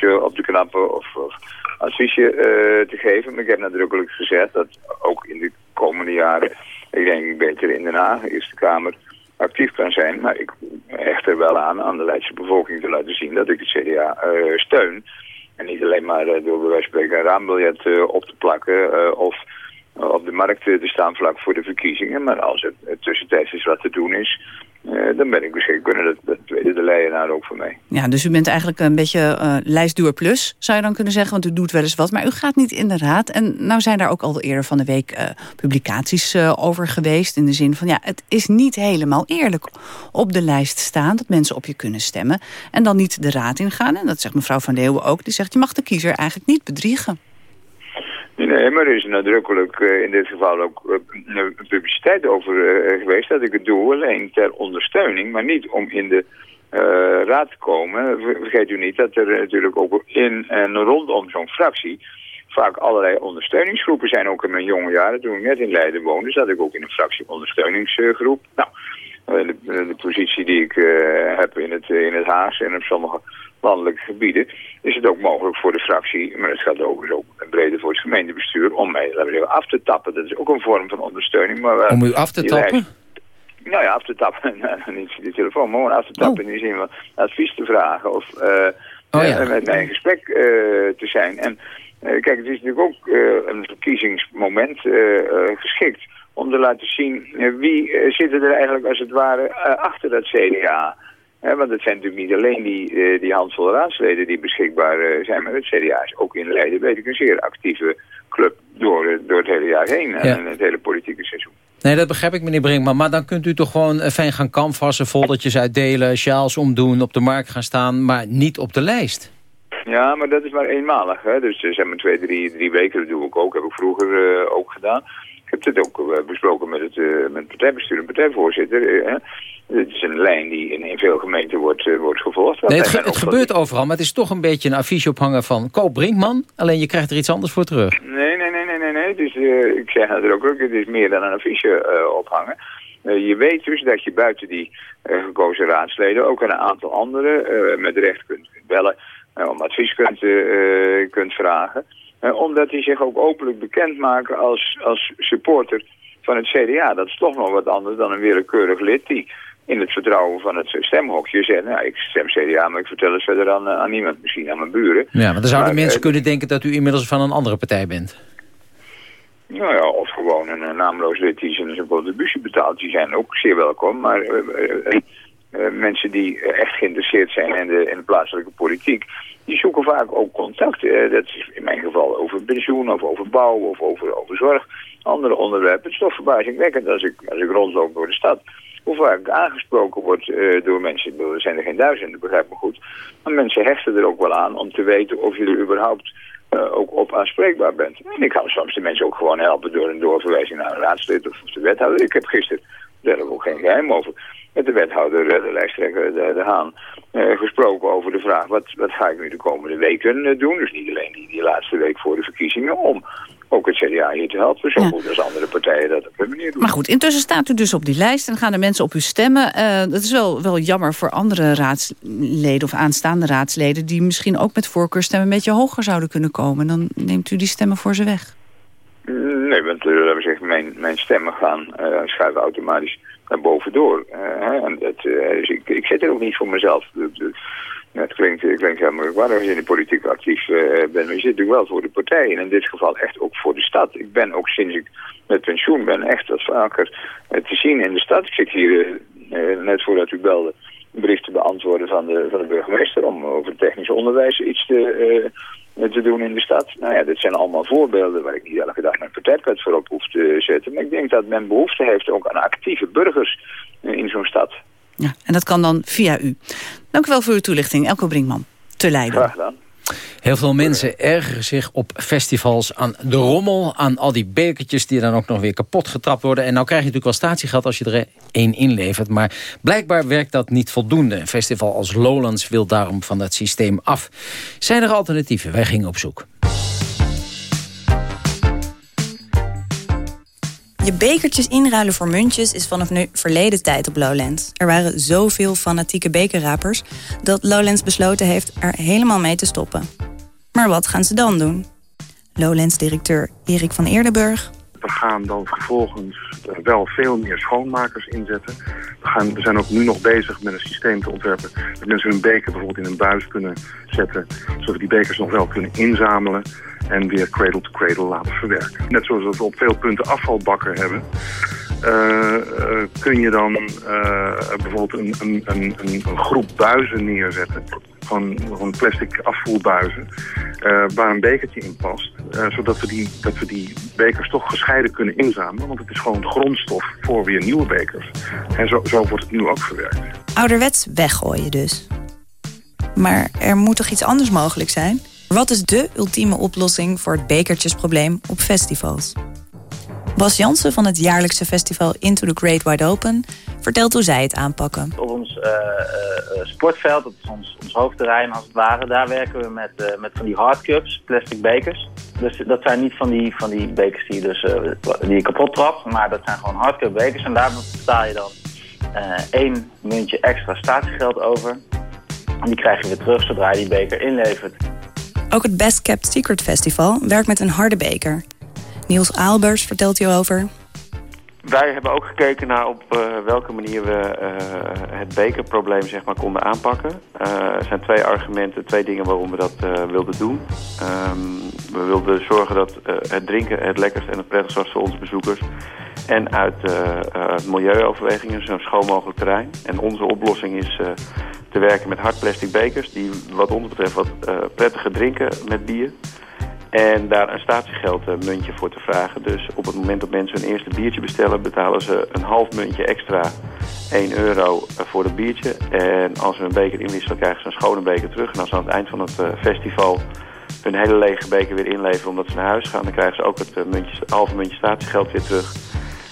eh, op te knappen of, of adviesje eh, te geven. Maar ik heb nadrukkelijk gezegd dat ook in de komende jaren, ik denk beter in Den Haag, Eerste Kamer, actief kan zijn. Maar ik hecht er wel aan aan de Leidse bevolking te laten zien dat ik het CDA eh, steun. En niet alleen maar eh, door bij wijze van spreken een raambiljet eh, op te plakken of op de markt te staan vlak voor de verkiezingen. Maar als er tussentijds iets wat te doen is, dan ben ik beschikbaar. En dat, dat weten de Leidenaar ook van mij. Ja, dus u bent eigenlijk een beetje eh lijstduwer plus, zou je dan kunnen zeggen. Want u doet wel eens wat, maar u gaat niet in de raad. En nou zijn daar ook al eerder van de week eh, publicaties eh, over geweest. In de zin van, ja, het is niet helemaal eerlijk op de lijst staan... dat mensen op je kunnen stemmen en dan niet de raad ingaan. En dat zegt mevrouw Van Leeuwen ook. Die zegt, je mag de kiezer eigenlijk niet bedriegen. Nee, maar er is nadrukkelijk eh, in dit geval ook eh, publiciteit over eh, geweest dat ik het doe alleen ter ondersteuning, maar niet om in de raad te komen. Ver- Vergeet u niet dat er natuurlijk ook in en rondom zo'n fractie vaak allerlei ondersteuningsgroepen zijn. Ook in mijn jonge jaren, toen ik net in Leiden woonde, zat ik ook in een fractie-ondersteuningsgroep. Nou, de, de positie die ik eh, heb in het, in het Haagse en op sommige landelijke gebieden, is het ook mogelijk voor de fractie, maar het gaat ook breder voor het gemeentebestuur, om mij laten we zeggen, af te tappen. Dat is ook een vorm van ondersteuning. Maar, wel Om u af te tappen? nou ja, af te tappen. [laughs] Nou, niet de telefoon, maar gewoon af te tappen in de zin van advies te vragen of eh, Oh ja. eh, met mij in gesprek eh, te zijn. En eh, kijk, het is natuurlijk ook eh, een verkiezingsmoment eh, eh, geschikt om te laten zien eh, wie eh, zitten er eigenlijk als het ware eh, achter dat CDA. Want het zijn natuurlijk niet alleen die, die handvol raadsleden die beschikbaar zijn, maar het CDA is ook in Leiden, weet ik, een zeer actieve club door, door het hele jaar heen en het hele politieke seizoen. Nee, dat begrijp ik, meneer Brinkman. Maar dan kunt u toch gewoon fijn gaan canvassen, foldertjes uitdelen... sjaals omdoen, op de markt gaan staan, maar niet op de lijst. Ja, maar dat is maar eenmalig. Hè? Dus zeg maar twee, drie, drie weken, dat doe ik ook. Heb ik vroeger ook gedaan. Ik heb dit ook eh, besproken met het, eh, met het partijbestuur en partijvoorzitter. eh, hè? Het is een lijn die in, in veel gemeenten wordt, wordt gevolgd. Nee, het, ge- gebeurt overal, maar het is toch een beetje een affiche ophangen van... koop Brinkman, alleen je krijgt er iets anders voor terug. Nee, nee, nee, nee, nee. nee. Ik zeg het ook, het is meer dan een affiche ophangen. Je weet dus dat je buiten die gekozen raadsleden ook een aantal anderen met recht kunt bellen, om advies kunt, kunt vragen. Eh, omdat die zich ook openlijk bekendmaken als, als supporter van het CDA. Dat is toch nog wat anders dan een willekeurig lid die in het vertrouwen van het stemhokje zegt... nou, ik stem CDA, maar ik vertel het verder aan, eh, aan niemand, misschien aan mijn buren. Ja, maar dan zouden Maar, mensen eh, kunnen denken dat u inmiddels van een andere partij bent. Nou ja, of gewoon een, naamloos lid die zijn contributie betaalt, die zijn ook zeer welkom. Maar mensen die eh, echt geïnteresseerd zijn in de, in de plaatselijke politiek, die zoeken vaak ook contact. Eh, dat is in mijn geval over pensioen of over bouw of over, over zorg. Andere onderwerpen. Het is toch verbazingwekkend als ik, als ik rondloop door de stad. Hoe vaak aangesproken wordt eh, door mensen. Er zijn er geen duizenden, begrijp me goed. Maar mensen hechten er ook wel aan om te weten of je er überhaupt eh, ook op aanspreekbaar bent. En ik kan soms de mensen ook gewoon helpen door een doorverwijzing naar een raadslid of de wethouder. Ik heb gisteren, daar ook geen geheim over, met de wethouder, eh, de lijsttrekker De, de Haan, eh, gesproken over de vraag wat, wat ga ik nu de komende weken eh, doen. Dus niet alleen die, die laatste week voor de verkiezingen, om ook het CDA hier te helpen. Zo goed als andere partijen dat op hun manier doen. Maar goed, intussen staat u dus op die lijst en gaan de mensen op u stemmen. Dat is wel, wel jammer voor andere raadsleden of aanstaande raadsleden... die misschien ook met voorkeurstemmen een beetje hoger zouden kunnen komen. Dan neemt u die stemmen voor ze weg. Nee, want uh, zeggen, mijn, mijn stemmen gaan eh, schuiven automatisch naar bovendoor. Eh, en dat, eh, dus ik, ik zit er ook niet voor mezelf. Het klinkt, het klinkt heel merkwaardig als je in de politiek actief eh, bent. Maar je zit natuurlijk wel voor de partij. En in dit geval echt ook voor de stad. Ik ben ook sinds ik met pensioen ben echt wat vaker te zien in de stad. Ik zit hier net voordat u belde brief te beantwoorden van de, van de burgemeester... om over technisch onderwijs iets te, eh, te doen in de stad. Nou ja, dit zijn allemaal voorbeelden waar ik niet elke dag mijn partijpet voor op hoef te zetten. Maar ik denk dat men behoefte heeft ook aan actieve burgers in zo'n stad. Ja, en dat kan dan via u. Dank u wel voor uw toelichting, Elko Brinkman. Te Leiden. Graag gedaan. Heel veel mensen ergeren zich op festivals aan de rommel... aan al die bekertjes die dan ook nog weer kapot getrapt worden. En nou krijg je natuurlijk wel statiegeld als je er één inlevert. Maar blijkbaar werkt dat niet voldoende. Een festival als Lowlands wil daarom van dat systeem af. Zijn er alternatieven? Wij gingen op zoek. Je bekertjes inruilen voor muntjes is vanaf nu verleden tijd op Lowlands. Er waren zoveel fanatieke bekerrapers dat Lowlands besloten heeft er helemaal mee te stoppen. Maar wat gaan ze dan doen? Lowlands-directeur Erik van Eerdenburg. We gaan dan vervolgens wel veel meer schoonmakers inzetten. We, gaan, we zijn ook nu nog bezig met een systeem te ontwerpen... dat mensen hun beker bijvoorbeeld in een buis kunnen zetten... zodat we die bekers nog wel kunnen inzamelen... en weer cradle-to-cradle laten verwerken. Net zoals we op veel punten afvalbakken hebben... eh, eh, kun je dan eh, bijvoorbeeld een, een, een, een, groep buizen neerzetten... van, van plastic afvoerbuizen... waar een bekertje in past... zodat we die, dat we die bekers toch gescheiden kunnen inzamelen. Want het is gewoon grondstof voor weer nieuwe bekers. En zo, zo wordt het nu ook verwerkt. Ouderwets weggooien dus. Maar er moet toch iets anders mogelijk zijn? Wat is de ultieme oplossing voor het bekertjesprobleem op festivals? Bas Jansen van het jaarlijkse festival Into the Great Wide Open vertelt hoe zij het aanpakken. Op ons eh, eh, eh, sportveld, dat is ons, ons hoofdterrein als het ware, daar werken we met, met van die hardcups, plastic bekers. Dus dat zijn niet van die, van die bekers die, dus, die je kapot trapt, maar dat zijn gewoon hardcup bekers. En daar betaal je dan één muntje extra statiegeld over. En die krijg je weer terug zodra je die beker inlevert. Ook het Best Kept Secret Festival werkt met een harde beker. Niels Aalbers vertelt hierover. Wij hebben ook gekeken naar op eh, welke manier we eh, het bekerprobleem zeg maar, konden aanpakken. Eh, er zijn twee argumenten, twee dingen waarom we dat wilden doen. Ehm, we wilden zorgen dat het drinken het lekkerst en het prettigst was voor onze bezoekers. En uit eh, eh, milieuoverwegingen zo'n schoon mogelijk terrein. En onze oplossing is eh, te werken met hard plastic bekers... die wat ons betreft wat prettiger drinken met bier. En daar een statiegeld eh, muntje voor te vragen. Dus op het moment dat mensen hun eerste biertje bestellen... betalen ze een half muntje extra 1 euro voor het biertje. En als ze een beker inwisselen krijgen ze een schone beker terug. En als ze aan het eind van het festival hun hele lege beker weer inleveren omdat ze naar huis gaan... dan krijgen ze ook het muntje, halve muntje statiegeld weer terug.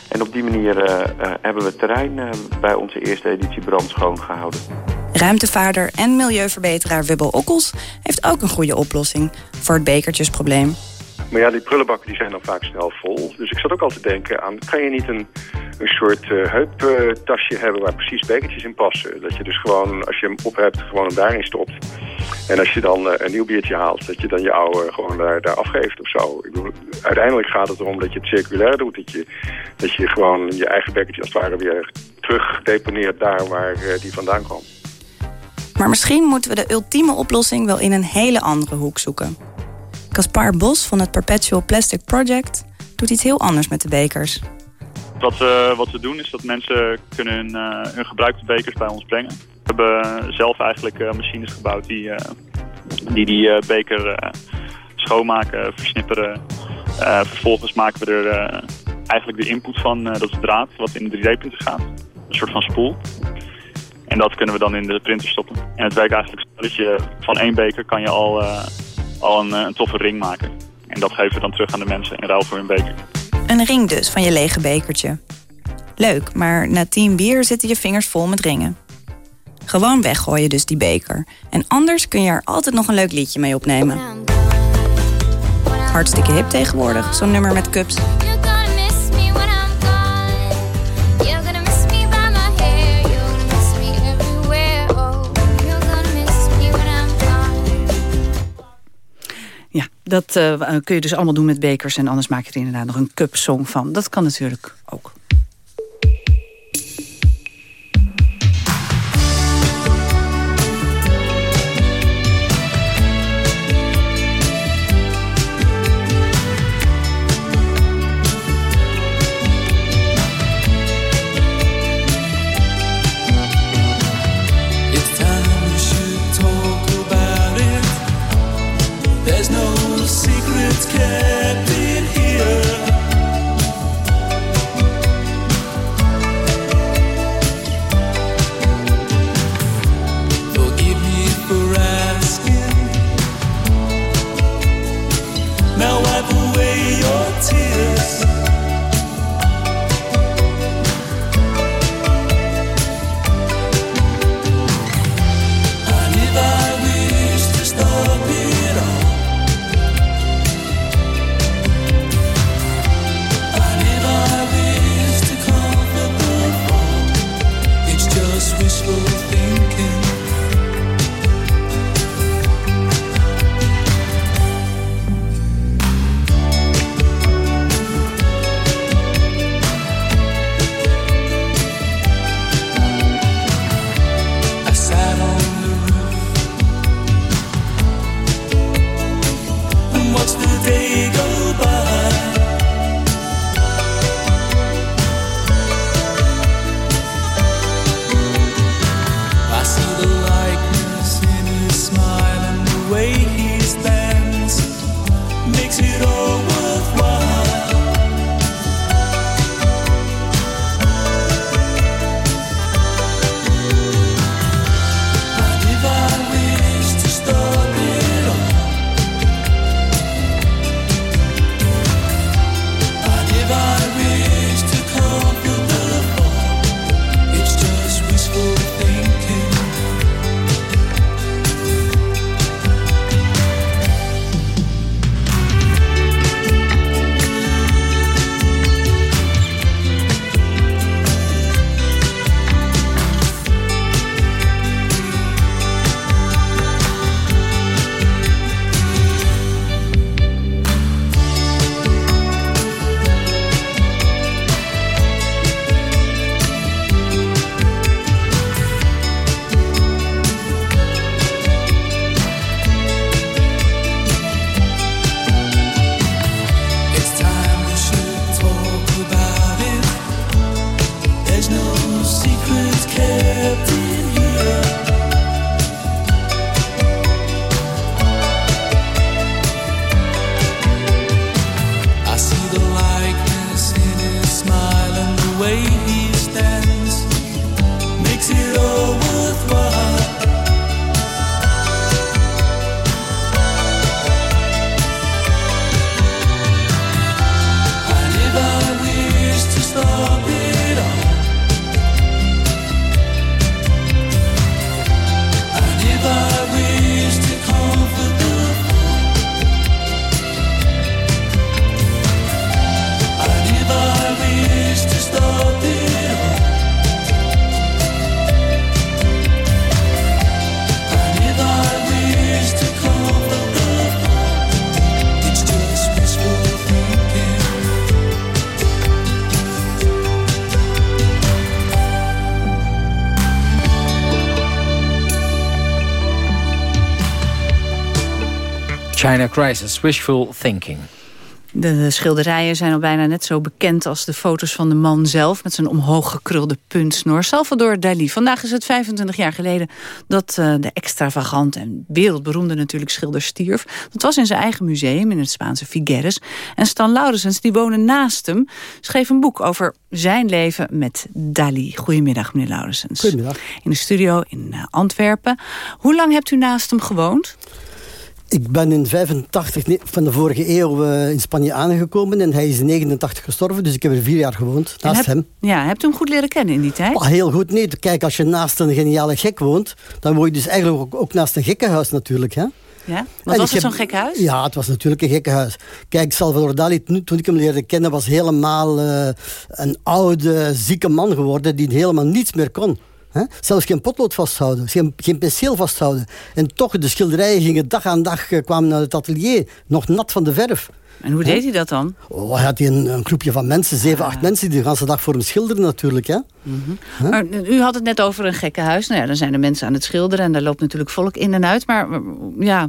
En op die manier eh, eh, hebben we het terrein eh, bij onze eerste editie brandschoon gehouden. Ruimtevaarder en milieuverbeteraar Wibbel Okkels heeft ook een goede oplossing voor het bekertjesprobleem. Maar ja, die prullenbakken die zijn dan vaak snel vol. Dus ik zat ook altijd te denken aan, kan je niet een, een soort eh, heuptasje hebben waar precies bekertjes in passen? Dat je dus gewoon, als je hem op hebt, gewoon hem daarin stopt. En als je dan eh, een nieuw biertje haalt, dat je dan je oude gewoon daar, daar afgeeft of zo. Ik bedoel, uiteindelijk gaat het erom dat je het circulair doet. Dat je, dat je gewoon je eigen bekertje als het ware weer terug deponeert daar waar eh, die vandaan kwam. Maar misschien moeten we de ultieme oplossing wel in een hele andere hoek zoeken. Caspar Bos van het Perpetual Plastic Project doet iets heel anders met de bekers. Wat we, wat we doen is dat mensen kunnen hun, eh, hun gebruikte bekers bij ons brengen. We hebben zelf eigenlijk eh, machines gebouwd die eh, die, die eh, beker eh, schoonmaken, versnipperen. Eh, vervolgens maken we er eh, eigenlijk de input van, eh, dat is draad, wat in de 3D-printer gaat. Een soort van spoel. En dat kunnen we dan in de printer stoppen. En het werkt eigenlijk zo dat je van één beker kan je al, eh, al een, eh, een toffe ring maken. En dat geven we dan terug aan de mensen in ruil voor hun beker. Een ring dus van je lege bekertje. Leuk, maar na tien bier zitten je vingers vol met ringen. Gewoon weggooien dus die beker. En anders kun je er altijd nog een leuk liedje mee opnemen. hartstikke hip tegenwoordig, zo'n nummer met cups. Ja, dat eh, kun je dus allemaal doen met bekers. En anders maak je er inderdaad nog een cup-song van. Dat kan natuurlijk ook. China Crisis, Wishful Thinking. De, de schilderijen zijn al bijna net zo bekend als de foto's van de man zelf... met zijn omhoog gekrulde puntsnoor. Salvador Dali. Vandaag is het 25 jaar geleden dat eh, de extravagante en wereldberoemde natuurlijk schilder stierf. Dat was in zijn eigen museum in het Spaanse Figueres. En Stan Laurensens, die woonde naast hem, schreef een boek over zijn leven met Dali. Goedemiddag, meneer Laurensens. Goedemiddag. In de studio in eh, Antwerpen. Hoe lang hebt u naast hem gewoond? Ik ben in 85 ne- van de vorige eeuw eh, in Spanje aangekomen en hij is in 89 gestorven, dus ik heb er vier jaar gewoond naast heb- hem. Ja, hebt u hem goed leren kennen in die tijd? Ah, heel goed, nee. Kijk, als je naast een geniale gek woont, dan woon je dus eigenlijk ook, ook naast een gekkenhuis natuurlijk. Hè? Ja? Wat was het zo'n gek huis? Ja, het was natuurlijk een gekke huis. Kijk, Salvador Dali, toen toen ik hem leerde kennen, was helemaal eh, een oude, zieke man geworden die helemaal niets meer kon. Hè? Zelfs geen potlood vasthouden, geen, geen penseel vasthouden. En toch, de schilderijen gingen dag aan dag, eh, kwamen naar het atelier, nog nat van de verf. En hoe deed hij dat dan? Oh, hij had hij een, een groepje van mensen, zeven, acht mensen, die de hele dag voor hem schilderen natuurlijk. Hè? Maar u had het net over een gekke huis. Nou ja, dan zijn er mensen aan het schilderen en daar loopt natuurlijk volk in en uit. Maar uh, ja,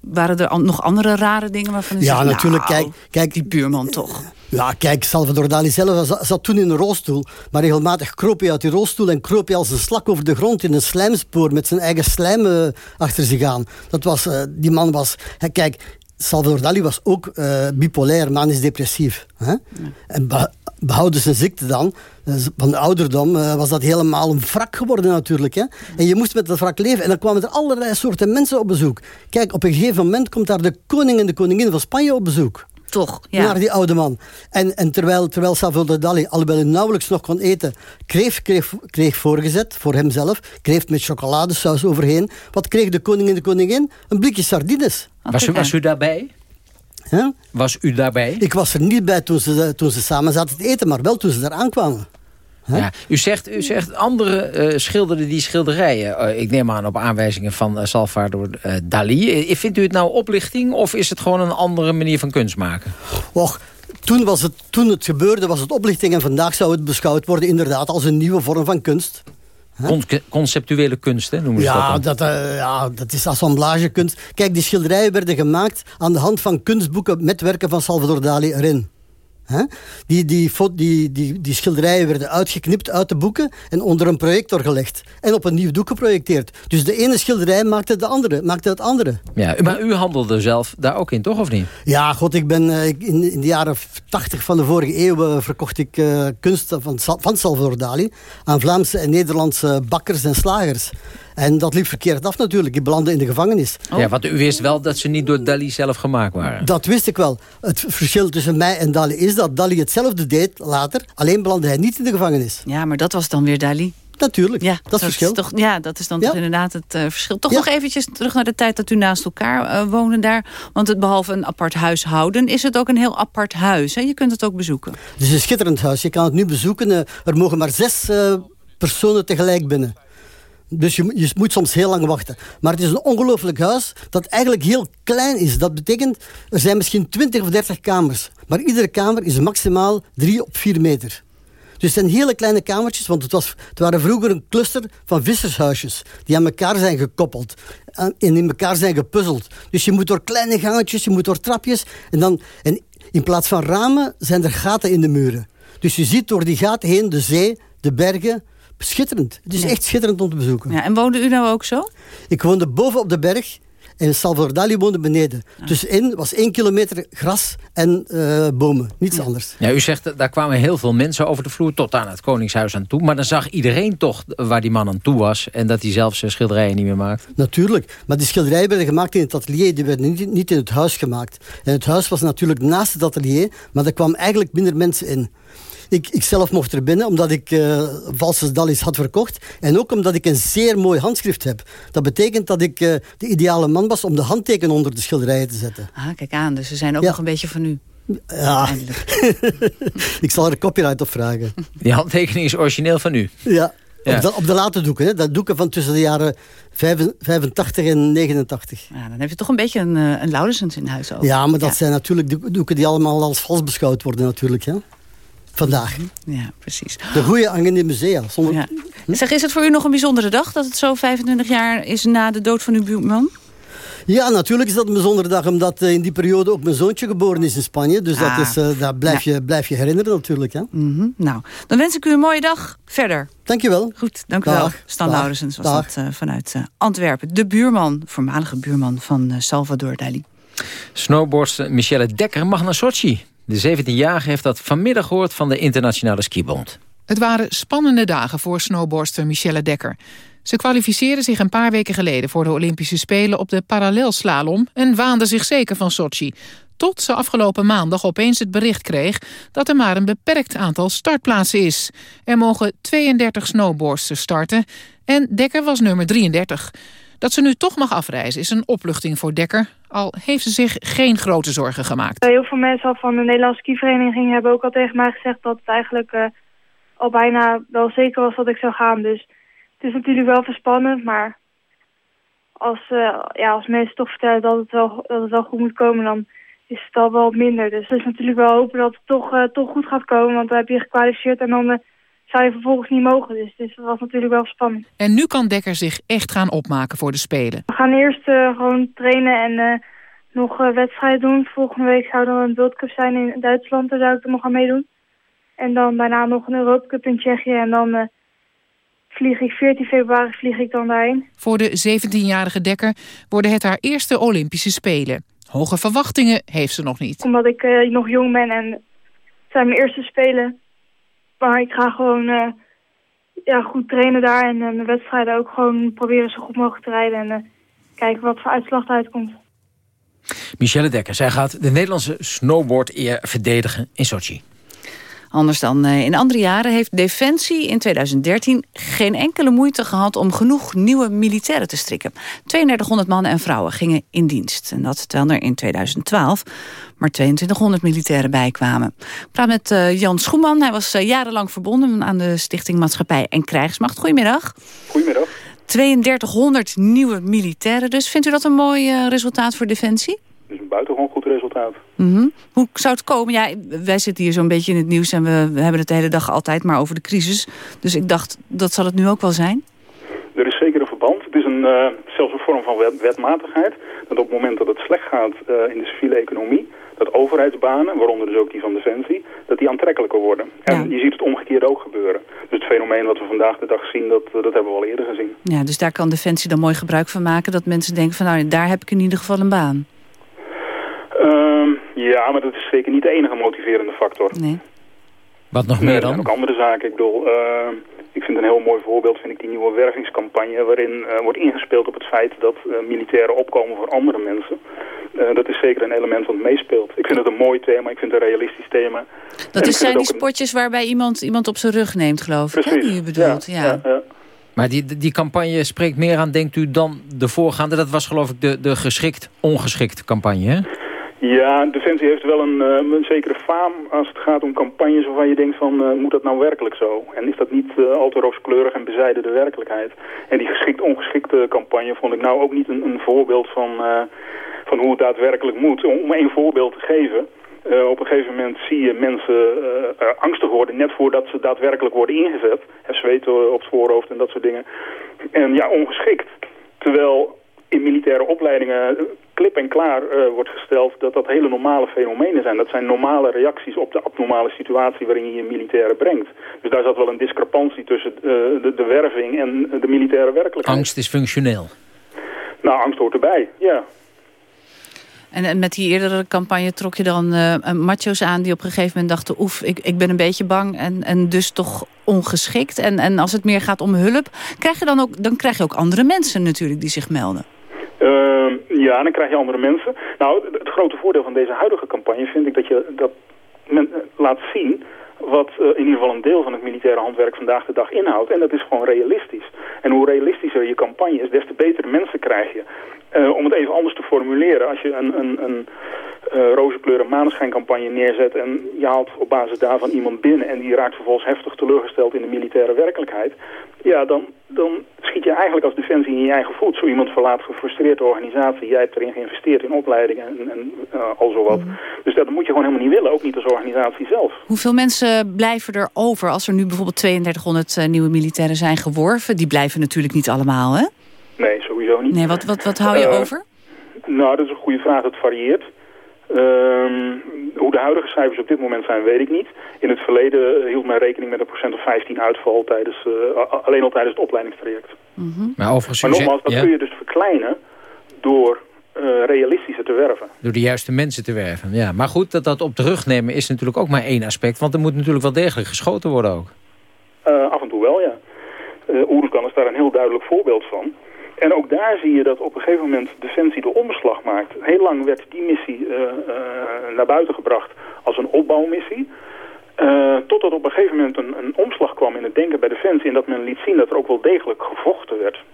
waren er nog andere rare dingen waarvan u Ja, zegt, natuurlijk. nou, Kijk, kijk, die buurman toch. Ja, kijk, Salvador Dali zelf zat, toen in een rolstoel. Maar regelmatig kroop hij uit die rolstoel en kroop hij als een slak over de grond in een slijmspoor met zijn eigen slijm eh, achter zich aan. Dat was, eh, die man was... kijk, Salvador Dali was ook eh, bipolair, manisch depressief. Hè? En be- behouden zijn ziekte dan, van de ouderdom, was dat helemaal een wrak geworden natuurlijk. Hè? En je moest met dat wrak leven. En dan kwamen er allerlei soorten mensen op bezoek. Kijk, op een gegeven moment komt daar de koning en de koningin van Spanje op bezoek. Toch, ja. Naar die oude man. En, en terwijl, terwijl Salvador Dali, alhoewel hij nauwelijks nog kon eten, kreeg, kreeg, kreeg voorgezet voor hemzelf. Kreeg met chocoladesaus overheen. Wat kreeg de koning en de koningin? Een blikje sardines. Was u, was u daarbij? Hè? Was u daarbij? Ik was er niet bij toen ze, toen ze samen zaten te eten, maar wel toen ze daar aankwamen. Ja, u, zegt, u zegt anderen eh, schilderden die schilderijen. Eh, ik neem aan op aanwijzingen van eh, Salvador Dali. Vindt u het nou oplichting of is het gewoon een andere manier van kunst maken? Och, toen, was het, toen het gebeurde was het oplichting en vandaag zou het beschouwd worden inderdaad als een nieuwe vorm van kunst. Con- conceptuele kunst, hè, noemen ze Ja dat dan. dat, ja, dat is assemblagekunst. Kijk, die schilderijen werden gemaakt aan de hand van kunstboeken met werken van Salvador Dali erin. Hè? Die, die, die, die, die schilderijen werden uitgeknipt uit de boeken en onder een projector gelegd. En op een nieuw doek geprojecteerd. Dus de ene schilderij maakte, de andere, maakte het andere. Ja, maar u handelde zelf daar ook in, toch of niet? Ja, god, ik ben eh, ik- in, in de jaren 80 van de vorige eeuw eh, verkocht ik eh, kunst van, van Salvador Dali aan Vlaamse en Nederlandse bakkers en slagers. En dat liep verkeerd af natuurlijk. Ik belandde in de gevangenis. Ja, want u wist wel dat ze niet door Dali zelf gemaakt waren. Dat wist ik wel. Het verschil tussen mij en Dali is dat Dali hetzelfde deed later. Alleen belandde hij niet in de gevangenis. Ja, maar dat was dan weer Dali. Natuurlijk, ja, dat is verschil. Is toch, ja, dat is dan Ja. toch inderdaad het eh, verschil. Toch Ja. nog eventjes terug naar de tijd dat u naast elkaar eh, woonde daar. Want het, behalve een apart huishouden is het ook een heel apart huis. Hè? Je kunt het ook bezoeken. Het is een schitterend huis. Je kan het nu bezoeken. Eh, Er mogen maar zes eh, personen tegelijk binnen. Dus je, je moet soms heel lang wachten. Maar het is een ongelooflijk huis dat eigenlijk heel klein is. Dat betekent, er zijn misschien 20 of 30 kamers. Maar iedere kamer is maximaal 3 op 4 meter. Dus het zijn hele kleine kamertjes, want het, was, het waren vroeger een cluster van vissershuisjes. Die aan elkaar zijn gekoppeld en in elkaar zijn gepuzzeld. Dus je moet door kleine gangetjes, je moet door trapjes. En, dan, en in plaats van ramen zijn er gaten in de muren. Dus je ziet door die gaten heen de zee, de bergen. Schitterend. Het is Ja. echt schitterend om te bezoeken. Ja, en woonde u nou ook zo? Ik woonde boven op de berg en Salvador Dali woonde beneden. Tussenin was één kilometer gras en eh, bomen. Niets anders. Ja, u zegt, daar kwamen heel veel mensen over de vloer tot aan het Koningshuis aan toe. Maar dan zag iedereen toch waar die man aan toe was. En dat hij zelf zijn schilderijen niet meer maakt. Natuurlijk. Maar die schilderijen werden gemaakt in het atelier. Die werden niet, niet in het huis gemaakt. En het huis was natuurlijk naast het atelier. Maar er kwamen eigenlijk minder mensen in. Ik, ik zelf mocht er binnen omdat ik eh valse Dalis had verkocht. En ook omdat ik een zeer mooi handschrift heb. Dat betekent dat ik eh, de ideale man was om de handteken onder de schilderijen te zetten. Ah, kijk aan, dus ze zijn ook Ja. nog een beetje van u. Ja, [laughs] ik zal er copyright op vragen. Die handtekening is origineel van u. Ja, Ja. Op, de, op de late doeken. Hè. Dat doeken van tussen de jaren 85 en 89. Ja, dan heb je toch een beetje een, eh, een Laudersens in huis ook. Ja, maar dat zijn natuurlijk doek- doeken die allemaal als vals beschouwd worden natuurlijk. Hè. Vandaag. Ja, precies. De goede Angene Musea. Zonder... Ja. Zeg, is het voor u nog een bijzondere dag dat het zo 25 jaar is na de dood van uw buurman? Ja, natuurlijk is dat een bijzondere dag, omdat eh, in die periode ook mijn zoontje geboren is in Spanje. Dus Ah. dat, is, eh, dat blijf, je, blijf je herinneren natuurlijk. Hè. Mhm. Nou, dan wens ik u een mooie dag verder. Dankjewel. Goed, dank u wel. Stan Dag. Laudersens was Dag. dat eh, vanuit Antwerpen. De buurman, voormalige buurman van Salvador Dali. Snowboardster Michelle Dekker mag naar Sochi. De 17-jarige heeft dat vanmiddag gehoord van de Internationale Skibond. Het waren spannende dagen voor snowboardster Michelle Dekker. Ze kwalificeerde zich een paar weken geleden voor de Olympische Spelen op de parallelslalom en waande zich zeker van Sochi. Tot ze afgelopen maandag opeens het bericht kreeg dat er maar een beperkt aantal startplaatsen is. Er mogen 32 snowboardsters starten en Dekker was nummer 33. Dat ze nu toch mag afreizen is een opluchting voor Dekker... al heeft ze zich geen grote zorgen gemaakt. Heel veel mensen van de Nederlandse skivereniging hebben ook al tegen mij gezegd dat het eigenlijk eh, al bijna wel zeker was dat ik zou gaan. Dus het is natuurlijk wel verspannend, maar als, eh, ja, als mensen toch vertellen dat het, wel, dat het wel goed moet komen, dan is het al wel minder. Dus het is natuurlijk wel hopen dat het toch, eh, toch goed gaat komen, want dan heb je gekwalificeerd en dan zou je vervolgens niet mogen. Dus, dus dat was natuurlijk wel spannend. En nu kan Dekker zich echt gaan opmaken voor de Spelen. We gaan eerst eh, gewoon trainen en eh, nog eh, wedstrijden doen. Volgende week zou er een World Cup zijn in Duitsland, daar zou ik er nog aan meedoen. En dan daarna nog een Europa Cup in Tsjechië en dan vlieg ik 14 februari vlieg ik dan daarheen. Voor de 17-jarige Dekker worden het haar eerste Olympische Spelen. Hoge verwachtingen heeft ze nog niet. Omdat ik nog jong ben en het zijn mijn eerste spelen. Maar ik ga gewoon eh, ja, goed trainen daar en eh, mijn wedstrijden ook gewoon proberen zo goed mogelijk te rijden. En eh, kijken wat voor uitslag eruit komt. Michelle Dekker, zij gaat de Nederlandse snowboard-eer verdedigen in Sochi. Anders dan eh, in andere jaren heeft Defensie in 2013 geen enkele moeite gehad om genoeg nieuwe militairen te strikken. 3200 mannen en vrouwen gingen in dienst. En dat terwijl er in 2012 maar 2200 militairen bijkwamen. Ik praat met eh, Jan Schoeman. Hij was eh, jarenlang verbonden aan de Stichting Maatschappij en Krijgsmacht. Goedemiddag. Goedemiddag. 3200 nieuwe militairen dus. Vindt u dat een mooi resultaat voor Defensie? Is een buitengewoon goed resultaat. Mhm. Hoe zou het komen? Ja, wij zitten hier zo'n beetje in het nieuws en we, we hebben het de hele dag altijd maar over de crisis. Dus ik dacht, dat zal het nu ook wel zijn. Er is zeker een verband. Het is een, eh, zelfs een vorm van wet- wetmatigheid. Dat op het moment dat het slecht gaat eh, in de civiele economie... dat overheidsbanen, waaronder dus ook die van Defensie... dat die aantrekkelijker worden. En je ziet het omgekeerd ook gebeuren. Dus het fenomeen wat we vandaag de dag zien, dat, dat hebben we al eerder gezien. Ja, dus daar kan Defensie dan mooi gebruik van maken. Dat mensen denken van nou, daar heb ik in ieder geval een baan. Ja, maar dat is zeker niet de enige motiverende factor. Nee. Wat nog Nee, meer er dan? zijn ook andere zaken. Ik bedoel, eh, ik vind een heel mooi voorbeeld vind ik die nieuwe wervingscampagne... waarin eh, wordt ingespeeld op het feit dat eh, militairen opkomen voor andere mensen. Eh, dat is zeker een element wat meespeelt. Ik vind het een mooi thema, ik vind het een realistisch thema. Dat is, vind zijn die een- spotjes waarbij iemand iemand op zijn rug neemt, geloof ik. hè, Precies, die u bedoelt, ja. Maar die, die campagne spreekt meer aan, denkt u, dan de voorgaande. Dat was geloof ik de, de geschikt-ongeschikt campagne, hè? Ja, Defensie heeft wel een, eh, een zekere faam als het gaat om campagnes waarvan je denkt van, eh, moet dat nou werkelijk zo? En is dat niet eh, al te rooskleurig en bezijden de werkelijkheid? En die geschikt-ongeschikte campagne vond ik nou ook niet een, een voorbeeld van, van hoe het daadwerkelijk moet. Om, om één voorbeeld te geven, op een gegeven moment zie je mensen eh, angstig worden net voordat ze daadwerkelijk worden ingezet. En zweten op het voorhoofd en dat soort dingen. En ja, ongeschikt. Terwijl in militaire opleidingen klip en klaar eh, wordt gesteld dat dat hele normale fenomenen zijn. Dat zijn normale reacties op de abnormale situatie waarin je je militairen brengt. Dus daar zat wel een discrepantie tussen eh, de, de werving en de militaire werkelijkheid. Angst is functioneel. Nou, angst hoort erbij, ja. En, en met die eerdere campagne trok je dan eh, macho's aan die op een gegeven moment dachten... oef, ik, ik ben een beetje bang en, en dus toch ongeschikt. En, en als het meer gaat om hulp, krijg je dan, ook, dan krijg je ook andere mensen natuurlijk die zich melden. Ehm, dan krijg je andere mensen. Nou, het, grote voordeel van deze huidige campagne vind ik dat je dat eh, laat zien wat eh, in ieder geval een deel van het militaire handwerk vandaag de dag inhoudt. En dat is gewoon realistisch. En hoe realistischer je campagne is, des te betere mensen krijg je. Eh, om het even anders te formuleren, als je een, een, een eh rozenkleuren maneschijncampagne neerzet en je haalt op basis daarvan iemand binnen en die raakt vervolgens heftig teleurgesteld in de militaire werkelijkheid, ja, dan, dan schiet je eigenlijk als defensie in je eigen voet. Zo iemand verlaat gefrustreerd de organisatie, jij hebt erin geïnvesteerd in opleidingen en, en eh, al zo wat. Dus dat moet je gewoon helemaal niet willen, ook niet als organisatie zelf. Hoeveel mensen blijven er over als er nu bijvoorbeeld 3200 eh, nieuwe militairen zijn geworven? Die blijven natuurlijk niet allemaal, hè? Nee, sowieso niet. Nee, wat, wat, wat hou je over? Nou, dat is een goede vraag. Het varieert. Ehm, hoe de huidige cijfers op dit moment zijn, weet ik niet. In het verleden hield men rekening met een procent of 15 uitval tijdens, eh, a- alleen al tijdens het opleidingstraject. Maar overigens, Maar u nogmaals, dat ja, kun je dus verkleinen door eh, realistischer te werven. door de juiste mensen te werven. Ja. Maar goed, dat dat op de rug nemen is natuurlijk ook maar één aspect. Want er moet natuurlijk wel degelijk geschoten worden ook. Eh, af en toe wel, ja. Uh, Oeruzkan is daar een heel duidelijk voorbeeld van. En ook daar zie je dat op een gegeven moment Defensie de omslag maakt. Heel lang werd die missie eh, eh, naar buiten gebracht als een opbouwmissie. Eh, totdat op een gegeven moment een, een omslag kwam in het denken bij Defensie... en dat men liet zien dat er ook wel degelijk gevochten werd.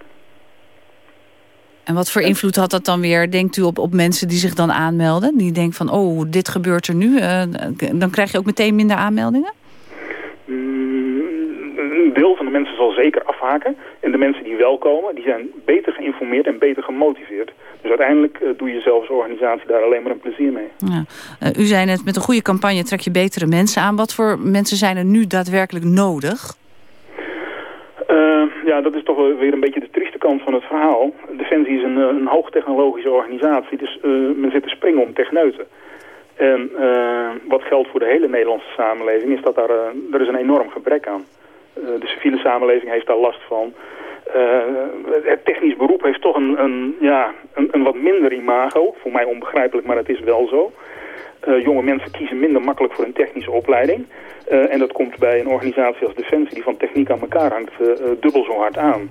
En wat voor invloed had dat dan weer, denkt u, op, op mensen die zich dan aanmelden? Die denken van, oh, dit gebeurt er nu. Dan krijg je ook meteen minder aanmeldingen? Mm, een deel van de mensen zal zeker afhaken. En de mensen die wel komen, die zijn beter geïnformeerd en beter gemotiveerd. Dus uiteindelijk eh, doe je zelf als organisatie daar alleen maar een plezier mee. Ja. Eh, u zei net, met een goede campagne trek je betere mensen aan. Wat voor mensen zijn er nu daadwerkelijk nodig? Eh, ja, dat is toch weer een beetje de trieste kant van het verhaal. Defensie is een, een hoogtechnologische organisatie, dus eh, men zit te springen om techneuten. En wat geldt voor de hele Nederlandse samenleving is dat daar, er is een enorm gebrek aan. Eh, de civiele samenleving heeft daar last van. Eh, het technisch beroep heeft toch een, een, ja, een, een wat minder imago. Voor mij onbegrijpelijk, maar het is wel zo. Eh, jonge mensen kiezen minder makkelijk voor een technische opleiding. En dat komt bij een organisatie als Defensie die van techniek aan elkaar hangt dubbel zo hard aan.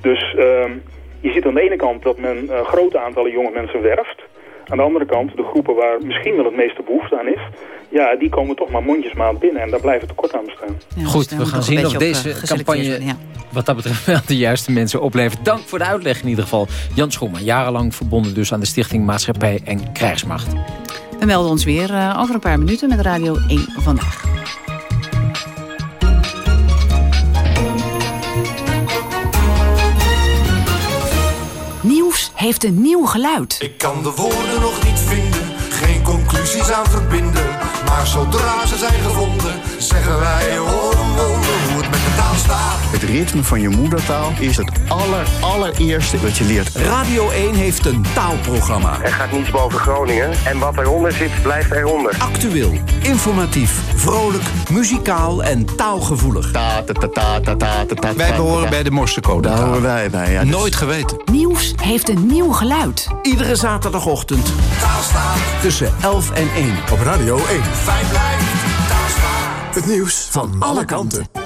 Dus ehm, je ziet aan de ene kant dat men grote aantallen jonge mensen werft. Aan de andere kant, de groepen waar misschien wel het meeste behoefte aan is... ja, die komen toch maar mondjesmaat binnen en daar blijven tekort aan bestaan. Goed, we gaan zien of deze campagne wat dat betreft wel de juiste mensen oplevert. Dank voor de uitleg in ieder geval. Jan Schoeman, jarenlang verbonden dus aan de Stichting Maatschappij en Krijgsmacht. We melden ons weer eh, over een paar minuten met Radio 1 Vandaag. Heeft een nieuw geluid. Ik kan de woorden nog niet vinden, geen conclusies aan verbinden. Maar zodra ze zijn gevonden, zeggen wij oh, Het ritme van je moedertaal is het aller, allereerste dat je leert. Radio 1 heeft een taalprogramma. Er gaat niets boven Groningen. En wat eronder zit, blijft eronder. Actueel, informatief, vrolijk, muzikaal en taalgevoelig. Ta, ta, ta, ta, ta, ta, ta, ta, Wij behoren bij de Morsecode. Daar horen wij bij, ja. dus- Nooit geweten. Nieuws heeft een nieuw geluid. Iedere zaterdagochtend tussen 11 en 1 op Radio 1. Fijn blijft, taal staat. Het nieuws van alle kanten.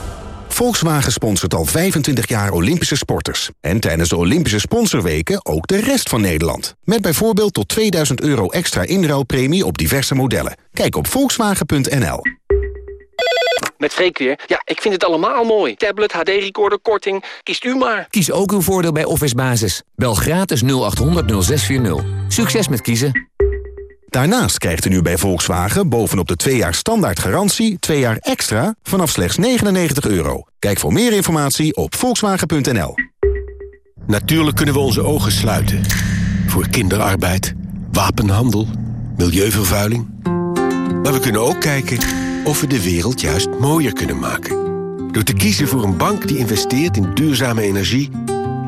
Volkswagen sponsort al 25 jaar Olympische sporters. En tijdens de Olympische sponsorweken ook de rest van Nederland. Met bijvoorbeeld tot 2000 euro extra inruilpremie op diverse modellen. Kijk op volkswagen.nl. Met Freek weer. Ja, ik vind het allemaal mooi. Tablet, HD-recorder, korting. Kiest u maar. Kies ook uw voordeel bij Office Basis. Bel gratis 0800 0640. Succes met kiezen. Daarnaast krijgt u nu bij Volkswagen bovenop de 2 jaar standaard garantie... 2 jaar extra vanaf slechts 99 euro. Kijk voor meer informatie op volkswagen.nl. Natuurlijk kunnen we onze ogen sluiten. Voor kinderarbeid, wapenhandel, milieuvervuiling. Maar we kunnen ook kijken of we de wereld juist mooier kunnen maken. Door te kiezen voor een bank die investeert in duurzame energie...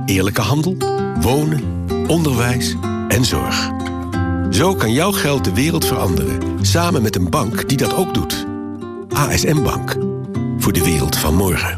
eerlijke handel, wonen, onderwijs en zorg. Zo kan jouw geld de wereld veranderen, samen met een bank die dat ook doet. ASM Bank, voor de wereld van morgen.